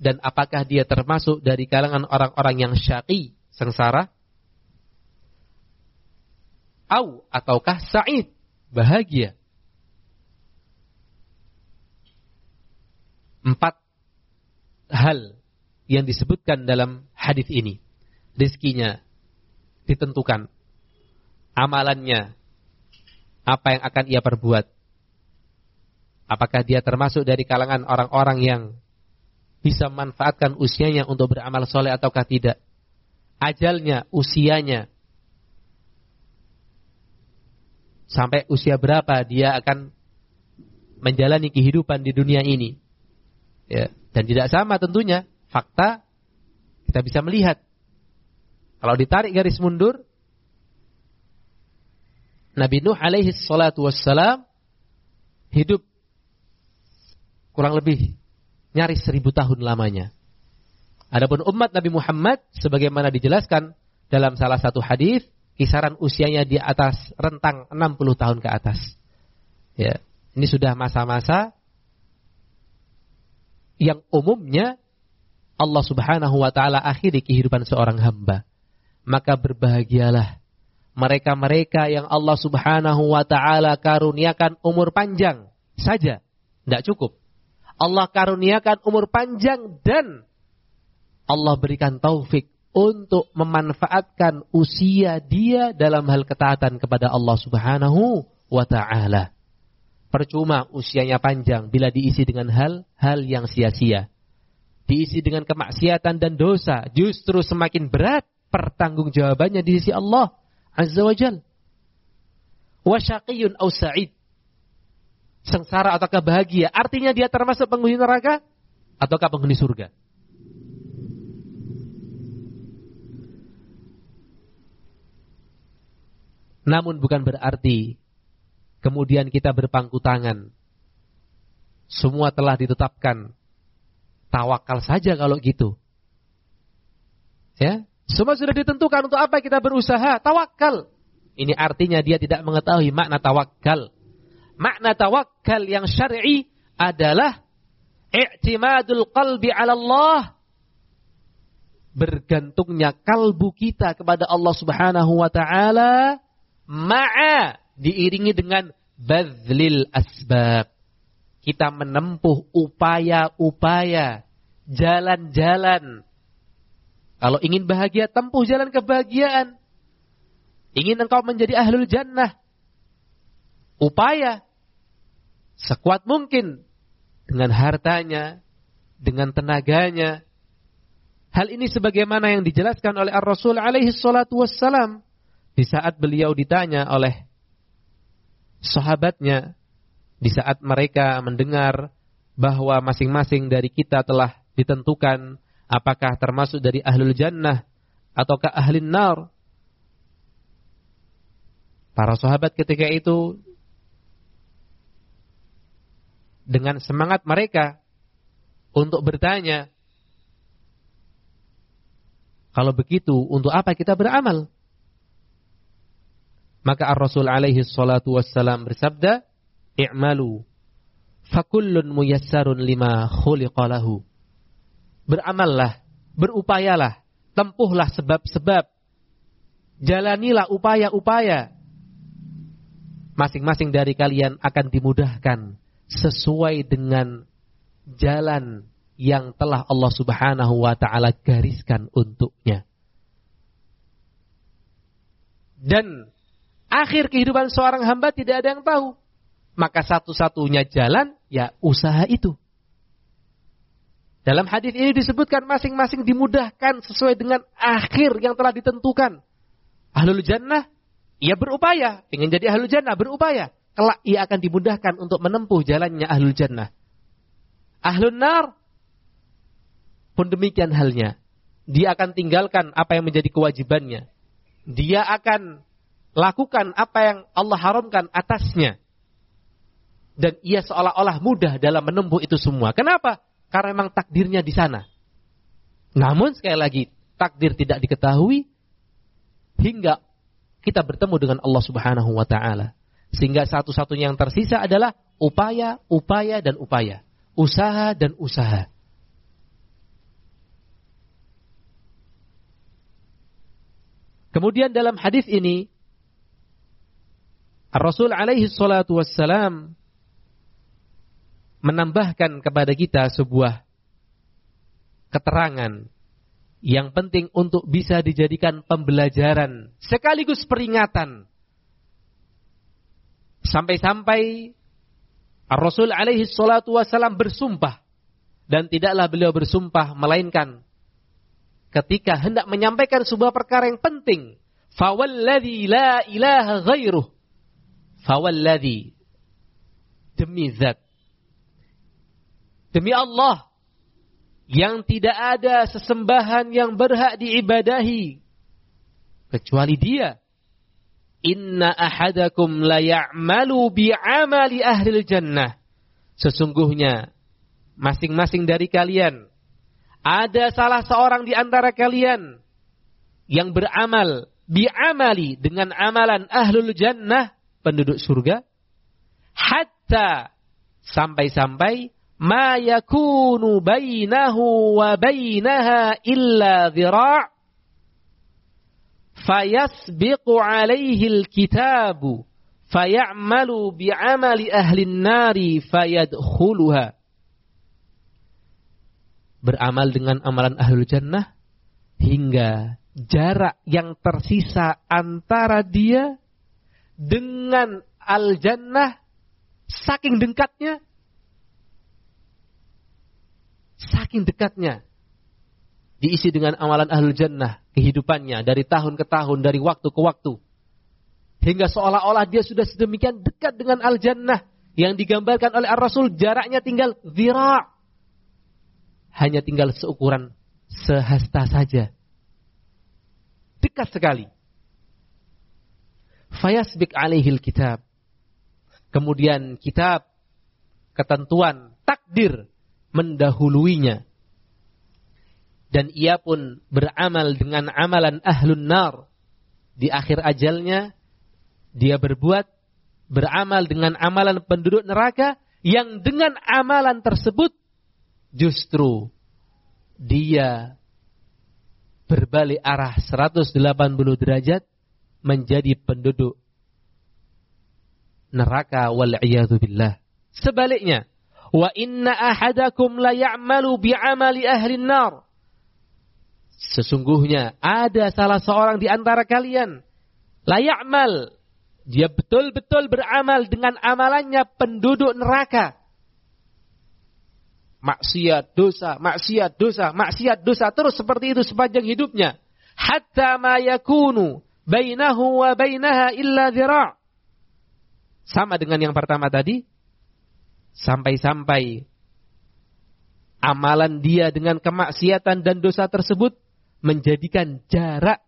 dan apakah dia termasuk dari kalangan orang-orang yang syaqi sengsara au ataukah sa'id bahagia empat hal yang disebutkan dalam hadis ini rizkinya ditentukan amalannya, apa yang akan ia perbuat. Apakah dia termasuk dari kalangan orang-orang yang bisa memanfaatkan usianya untuk beramal soleh ataukah tidak. Ajalnya, usianya. Sampai usia berapa dia akan menjalani kehidupan di dunia ini. Ya, dan tidak sama tentunya fakta Kita bisa melihat. Kalau ditarik garis mundur, Nabi Nuh alaihi salatu wassalam hidup kurang lebih nyaris seribu tahun lamanya. Adapun umat Nabi Muhammad sebagaimana dijelaskan dalam salah satu hadis kisaran usianya di atas rentang 60 tahun ke atas. Ya, ini sudah masa-masa yang umumnya Allah Subhanahu wa taala akhiri kehidupan seorang hamba. Maka berbahagialah mereka-mereka yang Allah Subhanahu wa taala karuniakan umur panjang saja, tidak cukup. Allah karuniakan umur panjang dan Allah berikan taufik untuk memanfaatkan usia dia dalam hal ketaatan kepada Allah Subhanahu wa taala. Percuma usianya panjang bila diisi dengan hal-hal yang sia-sia. Diisi dengan kemaksiatan dan dosa, justru semakin berat pertanggungjawabannya di sisi Allah Azza wa Jal. Wa syaqiyun au sa'id. Sengsara ataukah bahagia? Artinya dia termasuk penghuni neraka ataukah penghuni surga? Namun bukan berarti kemudian kita berpangku tangan. Semua telah ditetapkan. Tawakal saja kalau gitu. Ya, semua sudah ditentukan untuk apa kita berusaha. Tawakal. Ini artinya dia tidak mengetahui makna tawakal. Makna tawakal yang syar'i adalah i'timadul qalbi 'ala Allah. Bergantungnya kalbu kita kepada Allah Subhanahu wa taala ma'a diiringi dengan badlil asbab. Kita menempuh upaya-upaya, jalan-jalan. Kalau ingin bahagia, tempuh jalan kebahagiaan. Ingin engkau menjadi ahlul jannah. Upaya. Sekuat mungkin. Dengan hartanya. Dengan tenaganya. Hal ini sebagaimana yang dijelaskan oleh Ar-Rasul alaihi salatu wassalam di saat beliau ditanya oleh sahabatnya, di saat mereka mendengar bahwa masing-masing dari kita telah ditentukan apakah termasuk dari ahlul jannah ataukah ahlin nar. Para sahabat ketika itu dengan semangat mereka untuk bertanya, kalau begitu untuk apa kita beramal? Maka Ar-Rasul alaihi salatu wassalam bersabda, "I'malu fakullun muyassarun lima khuliqalahu." Beramallah, berupayalah, tempuhlah sebab-sebab. Jalanilah upaya-upaya. Masing-masing dari kalian akan dimudahkan sesuai dengan jalan yang telah Allah Subhanahu wa taala gariskan untuknya. Dan akhir kehidupan seorang hamba tidak ada yang tahu. Maka satu-satunya jalan ya usaha itu. Dalam hadis ini disebutkan masing-masing dimudahkan sesuai dengan akhir yang telah ditentukan. Ahlul jannah, ia berupaya. Ingin jadi ahlul jannah, berupaya. Kelak ia akan dimudahkan untuk menempuh jalannya ahlul jannah. Ahlul nar pun demikian halnya. Dia akan tinggalkan apa yang menjadi kewajibannya. Dia akan lakukan apa yang Allah haramkan atasnya. Dan ia seolah-olah mudah dalam menempuh itu semua. Kenapa? Karena memang takdirnya di sana. Namun sekali lagi, takdir tidak diketahui hingga kita bertemu dengan Allah Subhanahu wa taala. Sehingga satu-satunya yang tersisa adalah upaya, upaya dan upaya. Usaha dan usaha. Kemudian dalam hadis ini Rasul alaihi salatu wassalam menambahkan kepada kita sebuah keterangan yang penting untuk bisa dijadikan pembelajaran sekaligus peringatan. Sampai-sampai Rasul alaihi salatu wassalam bersumpah dan tidaklah beliau bersumpah melainkan ketika hendak menyampaikan sebuah perkara yang penting. Fawalladhi la ilaha ghairuh Fawalladhi demi zat demi Allah yang tidak ada sesembahan yang berhak diibadahi kecuali Dia. Inna ahadakum la ya'malu bi'amali ahli jannah. Sesungguhnya masing-masing dari kalian ada salah seorang di antara kalian yang beramal bi'amali dengan amalan ahlul jannah penduduk surga hatta sampai-sampai ma yakunu bainahu wa bainaha illa dhira' fayasbiqu alaihi alkitabu fayamalu bi'amali ahli nari fayadkhuluha. Beramal dengan amalan ahlul jannah hingga jarak yang tersisa antara dia dengan al jannah saking dekatnya Saking dekatnya. Diisi dengan amalan ahlul jannah. Kehidupannya dari tahun ke tahun, dari waktu ke waktu. Hingga seolah-olah dia sudah sedemikian dekat dengan al-jannah. Yang digambarkan oleh Ar-Rasul jaraknya tinggal zira' hanya tinggal seukuran sehasta saja. Dekat sekali. Fayasbik alaihil kitab. Kemudian kitab, ketentuan, takdir mendahuluinya. Dan ia pun beramal dengan amalan ahlun nar. Di akhir ajalnya, dia berbuat, beramal dengan amalan penduduk neraka, yang dengan amalan tersebut, justru dia berbalik arah 180 derajat menjadi penduduk neraka wal billah. Sebaliknya, Wa inna ahadakum la ya'malu bi'amali ahli nar. Sesungguhnya ada salah seorang di antara kalian la ya'mal dia betul-betul beramal dengan amalannya penduduk neraka. Maksiat dosa, maksiat dosa, maksiat dosa terus seperti itu sepanjang hidupnya. Hatta ma yakunu bainahu wa bainaha illa dhira'. Sama dengan yang pertama tadi, Sampai-sampai amalan dia dengan kemaksiatan dan dosa tersebut menjadikan jarak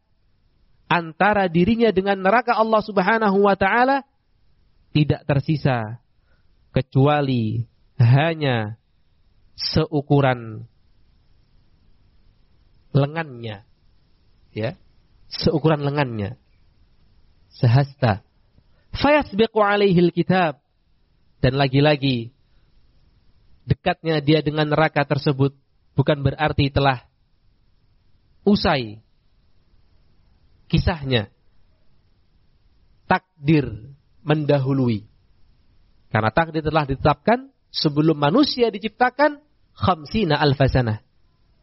antara dirinya dengan neraka Allah Subhanahu wa taala tidak tersisa kecuali hanya seukuran lengannya. Ya seukuran lengannya sehasta fayasbiqu alaihi kitab dan lagi-lagi dekatnya dia dengan neraka tersebut bukan berarti telah usai kisahnya. Takdir mendahului. Karena takdir telah ditetapkan sebelum manusia diciptakan khamsina alfasanah.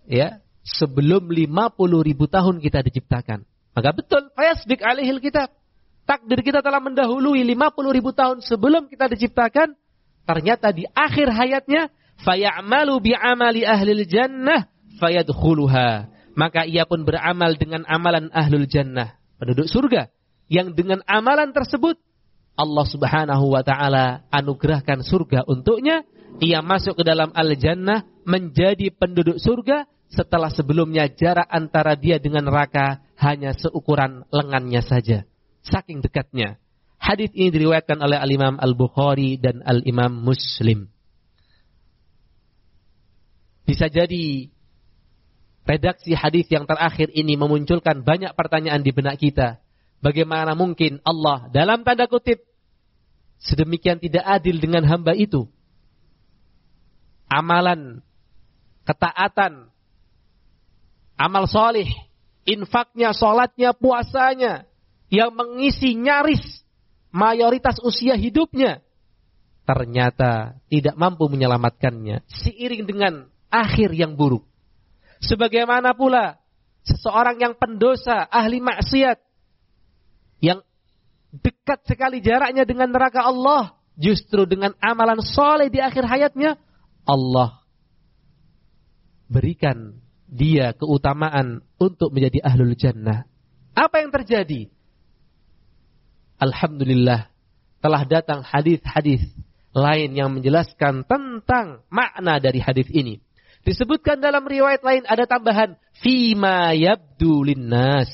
Ya, sebelum 50 ribu tahun kita diciptakan. Maka betul, fayasbik alihil kitab takdir kita telah mendahului 50 ribu tahun sebelum kita diciptakan, ternyata di akhir hayatnya, fayamalu bi'amali ahlil jannah fayadkhuluha. Maka ia pun beramal dengan amalan ahlul jannah, penduduk surga. Yang dengan amalan tersebut, Allah subhanahu wa ta'ala anugerahkan surga untuknya. Ia masuk ke dalam al-jannah menjadi penduduk surga setelah sebelumnya jarak antara dia dengan neraka hanya seukuran lengannya saja saking dekatnya. Hadis ini diriwayatkan oleh Al-Imam Al-Bukhari dan Al-Imam Muslim. Bisa jadi redaksi hadis yang terakhir ini memunculkan banyak pertanyaan di benak kita. Bagaimana mungkin Allah dalam tanda kutip sedemikian tidak adil dengan hamba itu? Amalan, ketaatan, amal solih, infaknya, sholatnya, puasanya, yang mengisi nyaris mayoritas usia hidupnya ternyata tidak mampu menyelamatkannya seiring dengan akhir yang buruk. Sebagaimana pula seseorang yang pendosa, ahli maksiat yang dekat sekali jaraknya dengan neraka Allah, justru dengan amalan soleh di akhir hayatnya Allah berikan dia keutamaan untuk menjadi ahlul jannah. Apa yang terjadi? Alhamdulillah telah datang hadis-hadis lain yang menjelaskan tentang makna dari hadis ini. Disebutkan dalam riwayat lain ada tambahan fima yabdu linnas.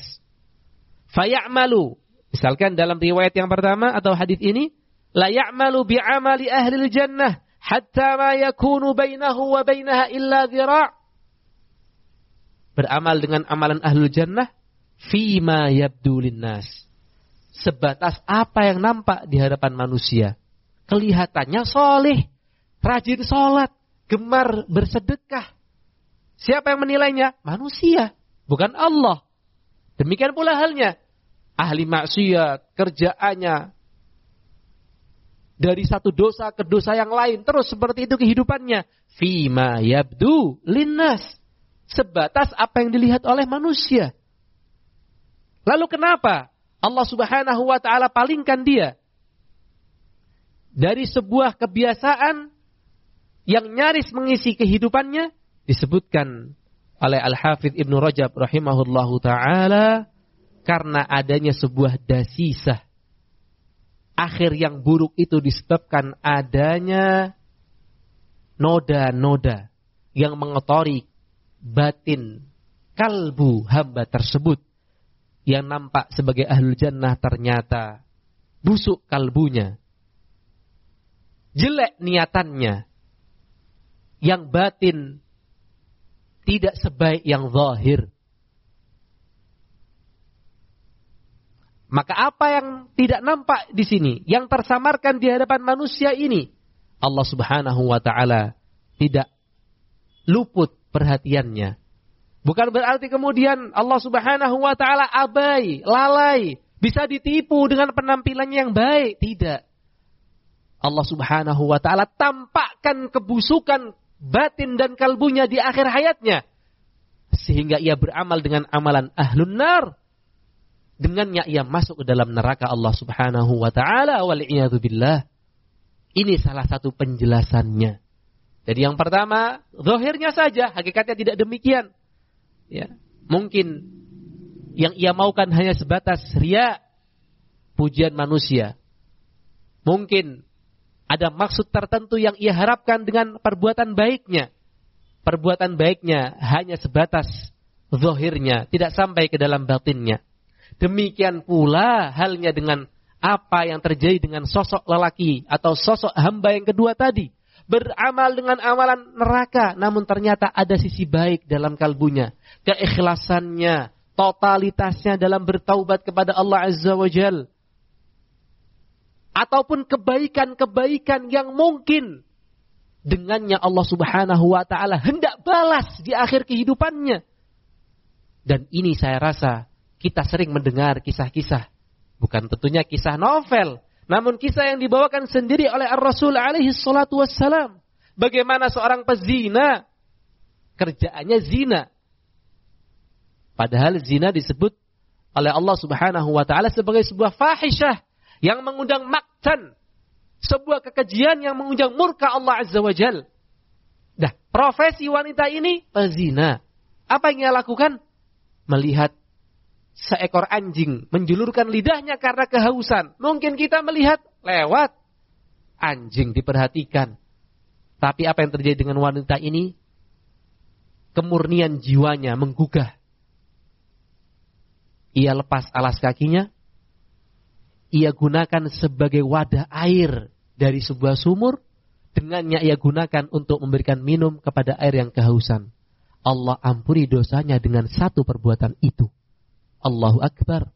Fayamalu. Misalkan dalam riwayat yang pertama atau hadis ini, la ya'malu bi'amali ahli jannah hatta ma yakunu bainahu wa bainaha illa dhira'. Beramal dengan amalan ahli jannah fima yabdu linnas. Sebatas apa yang nampak di hadapan manusia. Kelihatannya soleh, rajin sholat, gemar bersedekah. Siapa yang menilainya? Manusia, bukan Allah. Demikian pula halnya. Ahli maksiat, kerjaannya, dari satu dosa ke dosa yang lain. Terus seperti itu kehidupannya. Fima yabdu linnas. Sebatas apa yang dilihat oleh manusia. Lalu kenapa Allah subhanahu wa ta'ala palingkan dia? Dari sebuah kebiasaan yang nyaris mengisi kehidupannya disebutkan oleh Al-Hafidh Ibnu Rajab rahimahullahu taala karena adanya sebuah dasisah. Akhir yang buruk itu disebabkan adanya noda-noda yang mengotori batin kalbu hamba tersebut yang nampak sebagai ahlul jannah ternyata busuk kalbunya. Jelek niatannya. Yang batin tidak sebaik yang zahir. Maka apa yang tidak nampak di sini, yang tersamarkan di hadapan manusia ini, Allah Subhanahu wa taala tidak luput perhatiannya. Bukan berarti kemudian Allah Subhanahu wa taala abai, lalai, bisa ditipu dengan penampilannya yang baik, tidak. Allah Subhanahu wa taala tampakkan kebusukan batin dan kalbunya di akhir hayatnya. Sehingga ia beramal dengan amalan ahlun nar. Dengannya ia masuk ke dalam neraka Allah subhanahu wa ta'ala. Ini salah satu penjelasannya. Jadi yang pertama, zahirnya saja, hakikatnya tidak demikian. Ya, mungkin yang ia maukan hanya sebatas ria, pujian manusia. Mungkin ada maksud tertentu yang ia harapkan dengan perbuatan baiknya. Perbuatan baiknya hanya sebatas zohirnya, tidak sampai ke dalam batinnya. Demikian pula halnya dengan apa yang terjadi dengan sosok lelaki atau sosok hamba yang kedua tadi. Beramal dengan amalan neraka, namun ternyata ada sisi baik dalam kalbunya. Keikhlasannya, totalitasnya dalam bertaubat kepada Allah Azza wa Jalla ataupun kebaikan-kebaikan yang mungkin dengannya Allah Subhanahu wa taala hendak balas di akhir kehidupannya. Dan ini saya rasa kita sering mendengar kisah-kisah bukan tentunya kisah novel, namun kisah yang dibawakan sendiri oleh Ar-Rasul alaihi salatu wassalam. Bagaimana seorang pezina kerjaannya zina. Padahal zina disebut oleh Allah Subhanahu wa taala sebagai sebuah fahisyah yang mengundang maktan, sebuah kekejian yang mengundang murka Allah Azza wa Jal. Nah, profesi wanita ini pezina. Apa yang ia lakukan? Melihat seekor anjing menjulurkan lidahnya karena kehausan. Mungkin kita melihat lewat anjing diperhatikan. Tapi apa yang terjadi dengan wanita ini? Kemurnian jiwanya menggugah. Ia lepas alas kakinya, ia gunakan sebagai wadah air dari sebuah sumur, dengannya ia gunakan untuk memberikan minum kepada air yang kehausan. Allah ampuni dosanya dengan satu perbuatan itu. Allahu Akbar.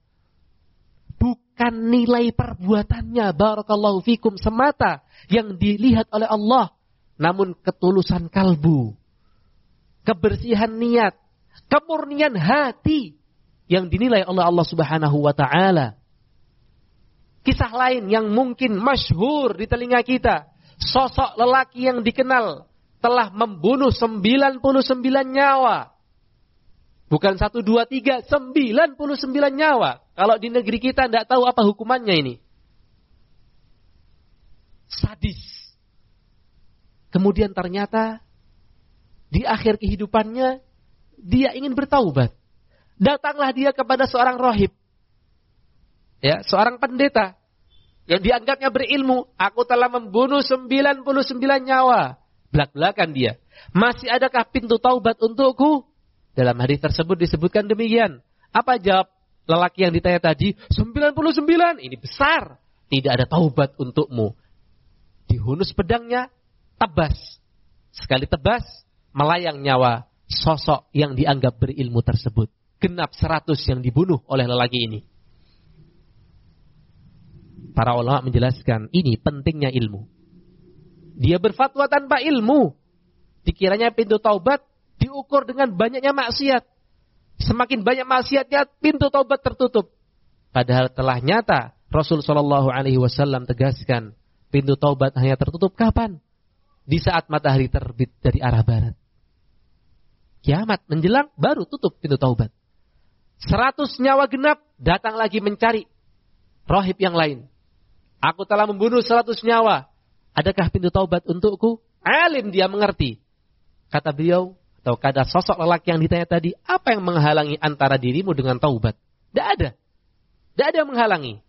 Bukan nilai perbuatannya, barakallahu fikum semata yang dilihat oleh Allah, namun ketulusan kalbu, kebersihan niat, kemurnian hati yang dinilai oleh Allah Subhanahu wa taala Kisah lain yang mungkin masyhur di telinga kita. Sosok lelaki yang dikenal telah membunuh 99 nyawa. Bukan satu, dua, tiga, 99 nyawa. Kalau di negeri kita tidak tahu apa hukumannya ini. Sadis. Kemudian ternyata di akhir kehidupannya dia ingin bertaubat. Datanglah dia kepada seorang rohib ya seorang pendeta yang dianggapnya berilmu, aku telah membunuh 99 nyawa. Belak-belakan dia. Masih adakah pintu taubat untukku? Dalam hadis tersebut disebutkan demikian. Apa jawab lelaki yang ditanya tadi? 99. Ini besar. Tidak ada taubat untukmu. Dihunus pedangnya, tebas. Sekali tebas, melayang nyawa sosok yang dianggap berilmu tersebut. Genap seratus yang dibunuh oleh lelaki ini. Para ulama menjelaskan ini pentingnya ilmu. Dia berfatwa tanpa ilmu. Dikiranya pintu taubat diukur dengan banyaknya maksiat. Semakin banyak maksiatnya, pintu taubat tertutup. Padahal telah nyata Rasul Shallallahu Alaihi Wasallam tegaskan pintu taubat hanya tertutup kapan? Di saat matahari terbit dari arah barat. Kiamat menjelang baru tutup pintu taubat. Seratus nyawa genap datang lagi mencari rohib yang lain. Aku telah membunuh seratus nyawa. Adakah pintu taubat untukku? Alim dia mengerti. Kata beliau, atau kata sosok lelaki yang ditanya tadi, apa yang menghalangi antara dirimu dengan taubat? Tidak ada. Tidak ada yang menghalangi.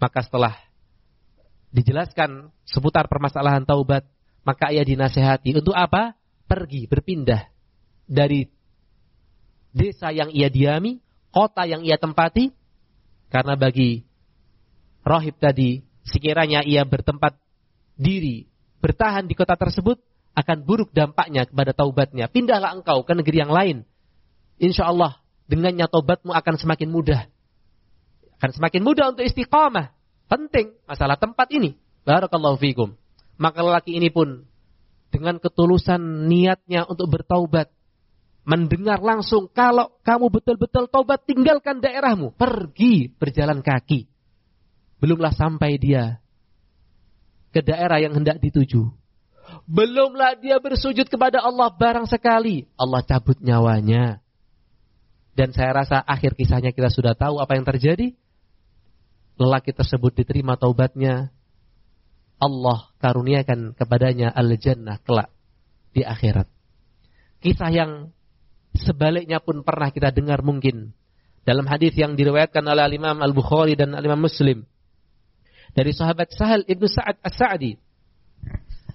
Maka setelah dijelaskan seputar permasalahan taubat, maka ia dinasehati untuk apa? Pergi, berpindah dari desa yang ia diami, kota yang ia tempati, karena bagi rohib tadi, sekiranya ia bertempat diri, bertahan di kota tersebut, akan buruk dampaknya kepada taubatnya. Pindahlah engkau ke negeri yang lain. Insya Allah, dengannya taubatmu akan semakin mudah. Akan semakin mudah untuk istiqamah. Penting masalah tempat ini. Barakallahu fikum. Maka lelaki ini pun dengan ketulusan niatnya untuk bertaubat, mendengar langsung kalau kamu betul-betul taubat tinggalkan daerahmu, pergi berjalan kaki. Belumlah sampai dia ke daerah yang hendak dituju. Belumlah dia bersujud kepada Allah barang sekali, Allah cabut nyawanya. Dan saya rasa akhir kisahnya kita sudah tahu apa yang terjadi. Lelaki tersebut diterima taubatnya. Allah karuniakan kepadanya al-jannah kelak di akhirat. Kisah yang Sebaliknya pun pernah kita dengar mungkin dalam hadis yang diriwayatkan oleh Imam Al-Bukhari dan Imam Muslim dari sahabat Sahal Ibnu Sa'ad As-Sa'di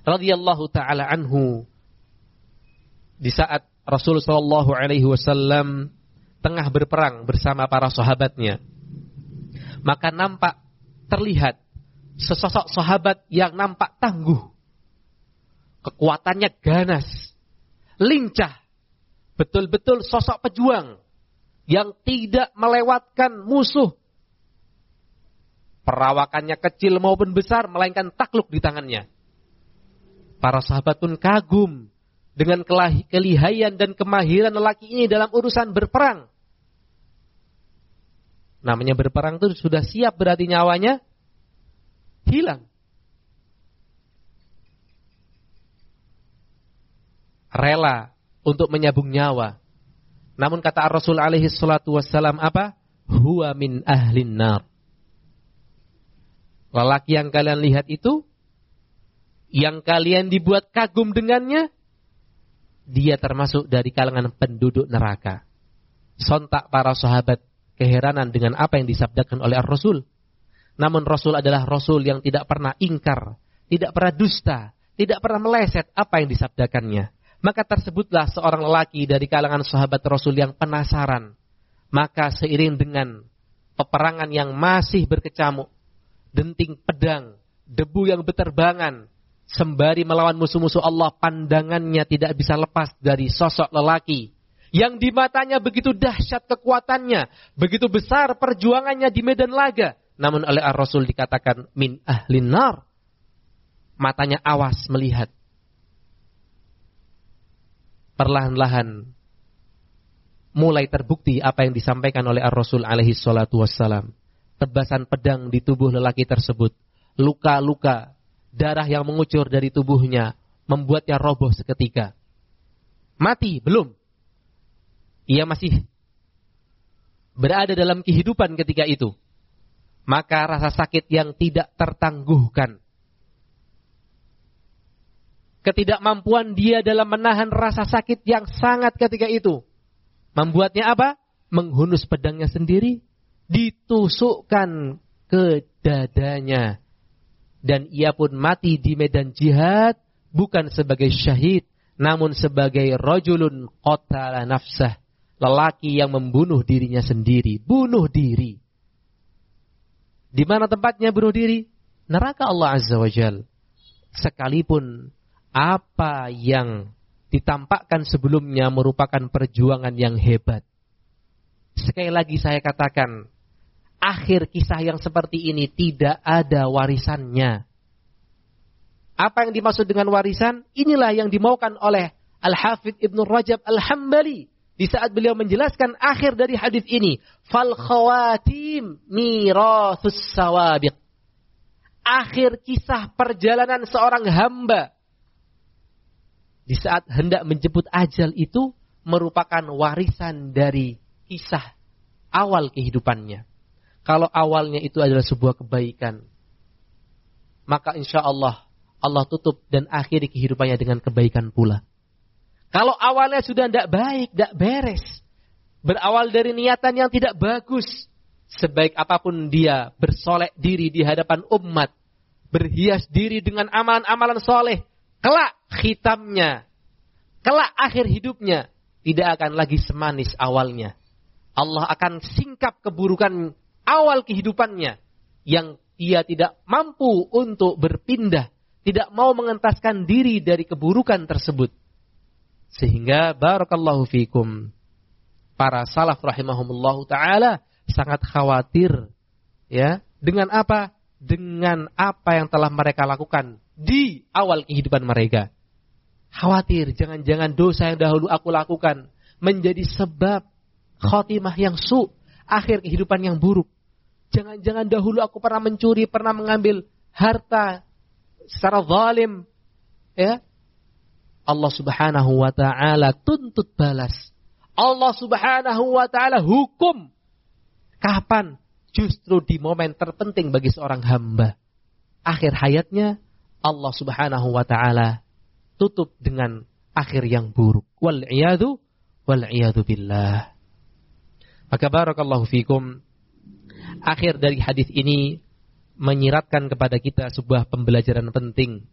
radhiyallahu taala anhu di saat Rasul sallallahu alaihi wasallam tengah berperang bersama para sahabatnya maka nampak terlihat sesosok sahabat yang nampak tangguh kekuatannya ganas lincah betul-betul sosok pejuang yang tidak melewatkan musuh. Perawakannya kecil maupun besar, melainkan takluk di tangannya. Para sahabat pun kagum dengan kelihayan dan kemahiran lelaki ini dalam urusan berperang. Namanya berperang itu sudah siap berarti nyawanya hilang. Rela untuk menyabung nyawa. Namun kata Rasul alaihi salatu wassalam apa? Huwa min ahlin nar. Lelaki yang kalian lihat itu, yang kalian dibuat kagum dengannya, dia termasuk dari kalangan penduduk neraka. Sontak para sahabat keheranan dengan apa yang disabdakan oleh Rasul. Namun Rasul adalah Rasul yang tidak pernah ingkar, tidak pernah dusta, tidak pernah meleset apa yang disabdakannya. Maka tersebutlah seorang lelaki dari kalangan sahabat Rasul yang penasaran. Maka seiring dengan peperangan yang masih berkecamuk, denting pedang, debu yang berterbangan, sembari melawan musuh-musuh Allah, pandangannya tidak bisa lepas dari sosok lelaki yang di matanya begitu dahsyat kekuatannya, begitu besar perjuangannya di medan laga. Namun oleh Ar-Rasul dikatakan min ahlin nar. Matanya awas melihat perlahan-lahan mulai terbukti apa yang disampaikan oleh Ar-Rasul alaihi salatu wassalam. Tebasan pedang di tubuh lelaki tersebut, luka-luka, darah yang mengucur dari tubuhnya membuatnya roboh seketika. Mati belum. Ia masih berada dalam kehidupan ketika itu. Maka rasa sakit yang tidak tertangguhkan ketidakmampuan dia dalam menahan rasa sakit yang sangat ketika itu. Membuatnya apa? Menghunus pedangnya sendiri, ditusukkan ke dadanya. Dan ia pun mati di medan jihad, bukan sebagai syahid, namun sebagai rajulun qatala nafsah, lelaki yang membunuh dirinya sendiri, bunuh diri. Di mana tempatnya bunuh diri? Neraka Allah Azza wa Jal. Sekalipun apa yang ditampakkan sebelumnya merupakan perjuangan yang hebat. Sekali lagi saya katakan, akhir kisah yang seperti ini tidak ada warisannya. Apa yang dimaksud dengan warisan? Inilah yang dimaukan oleh Al-Hafidh Ibn Rajab Al-Hambali. Di saat beliau menjelaskan akhir dari hadis ini. Fal khawatim mirathus sawabiq. Akhir kisah perjalanan seorang hamba. Di saat hendak menjemput ajal itu merupakan warisan dari kisah awal kehidupannya. Kalau awalnya itu adalah sebuah kebaikan, maka insya Allah Allah tutup dan akhiri kehidupannya dengan kebaikan pula. Kalau awalnya sudah tidak baik, tidak beres. Berawal dari niatan yang tidak bagus. Sebaik apa pun dia bersolek diri di hadapan umat. Berhias diri dengan amalan-amalan soleh. Kelak hitamnya. Kelak akhir hidupnya. Tidak akan lagi semanis awalnya. Allah akan singkap keburukan awal kehidupannya. Yang ia tidak mampu untuk berpindah tidak mau mengentaskan diri dari keburukan tersebut. Sehingga barakallahu fikum para salaf rahimahumullah taala sangat khawatir ya dengan apa? Dengan apa yang telah mereka lakukan di awal kehidupan mereka. Khawatir jangan-jangan dosa yang dahulu aku lakukan menjadi sebab khotimah yang su, akhir kehidupan yang buruk. Jangan-jangan dahulu aku pernah mencuri, pernah mengambil harta secara zalim ya Allah Subhanahu wa taala tuntut balas. Allah Subhanahu wa taala hukum. Kapan? Justru di momen terpenting bagi seorang hamba. Akhir hayatnya Allah Subhanahu wa taala tutup dengan akhir yang buruk. Wal iyadu billah. Maka barakallahu fikum. Akhir dari hadis ini menyiratkan kepada kita sebuah pembelajaran penting.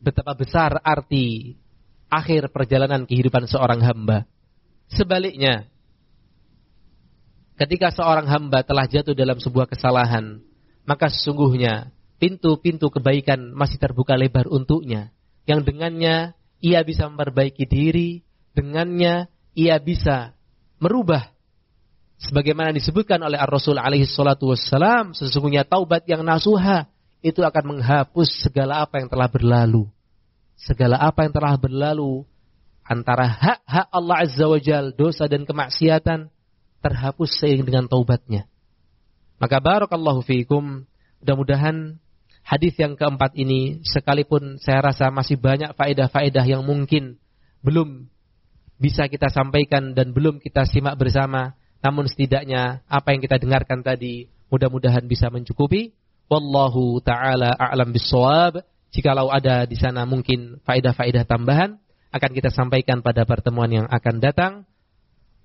Betapa besar arti akhir perjalanan kehidupan seorang hamba. Sebaliknya, ketika seorang hamba telah jatuh dalam sebuah kesalahan, maka sesungguhnya pintu-pintu kebaikan masih terbuka lebar untuknya. Yang dengannya ia bisa memperbaiki diri, dengannya ia bisa merubah sebagaimana disebutkan oleh Ar-Rasul alaihi salatu wassalam, sesungguhnya taubat yang nasuha itu akan menghapus segala apa yang telah berlalu. Segala apa yang telah berlalu antara hak-hak Allah Azza wa Jal, dosa dan kemaksiatan terhapus seiring dengan taubatnya. Maka barakallahu fiikum, mudah-mudahan hadis yang keempat ini sekalipun saya rasa masih banyak faedah-faedah yang mungkin belum bisa kita sampaikan dan belum kita simak bersama, namun setidaknya apa yang kita dengarkan tadi mudah-mudahan bisa mencukupi. Wallahu taala a'lam bissawab. Jikalau ada di sana mungkin faedah-faedah tambahan akan kita sampaikan pada pertemuan yang akan datang.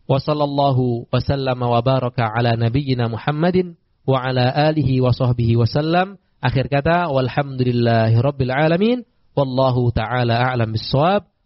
Wassallallahu wasallama wa baraka ala nabiyyina Muhammadin wa ala alihi wa sahbihi wasallam. Akhir kata walhamdulillahi rabbil alamin. Wallahu taala a'lam bissawab.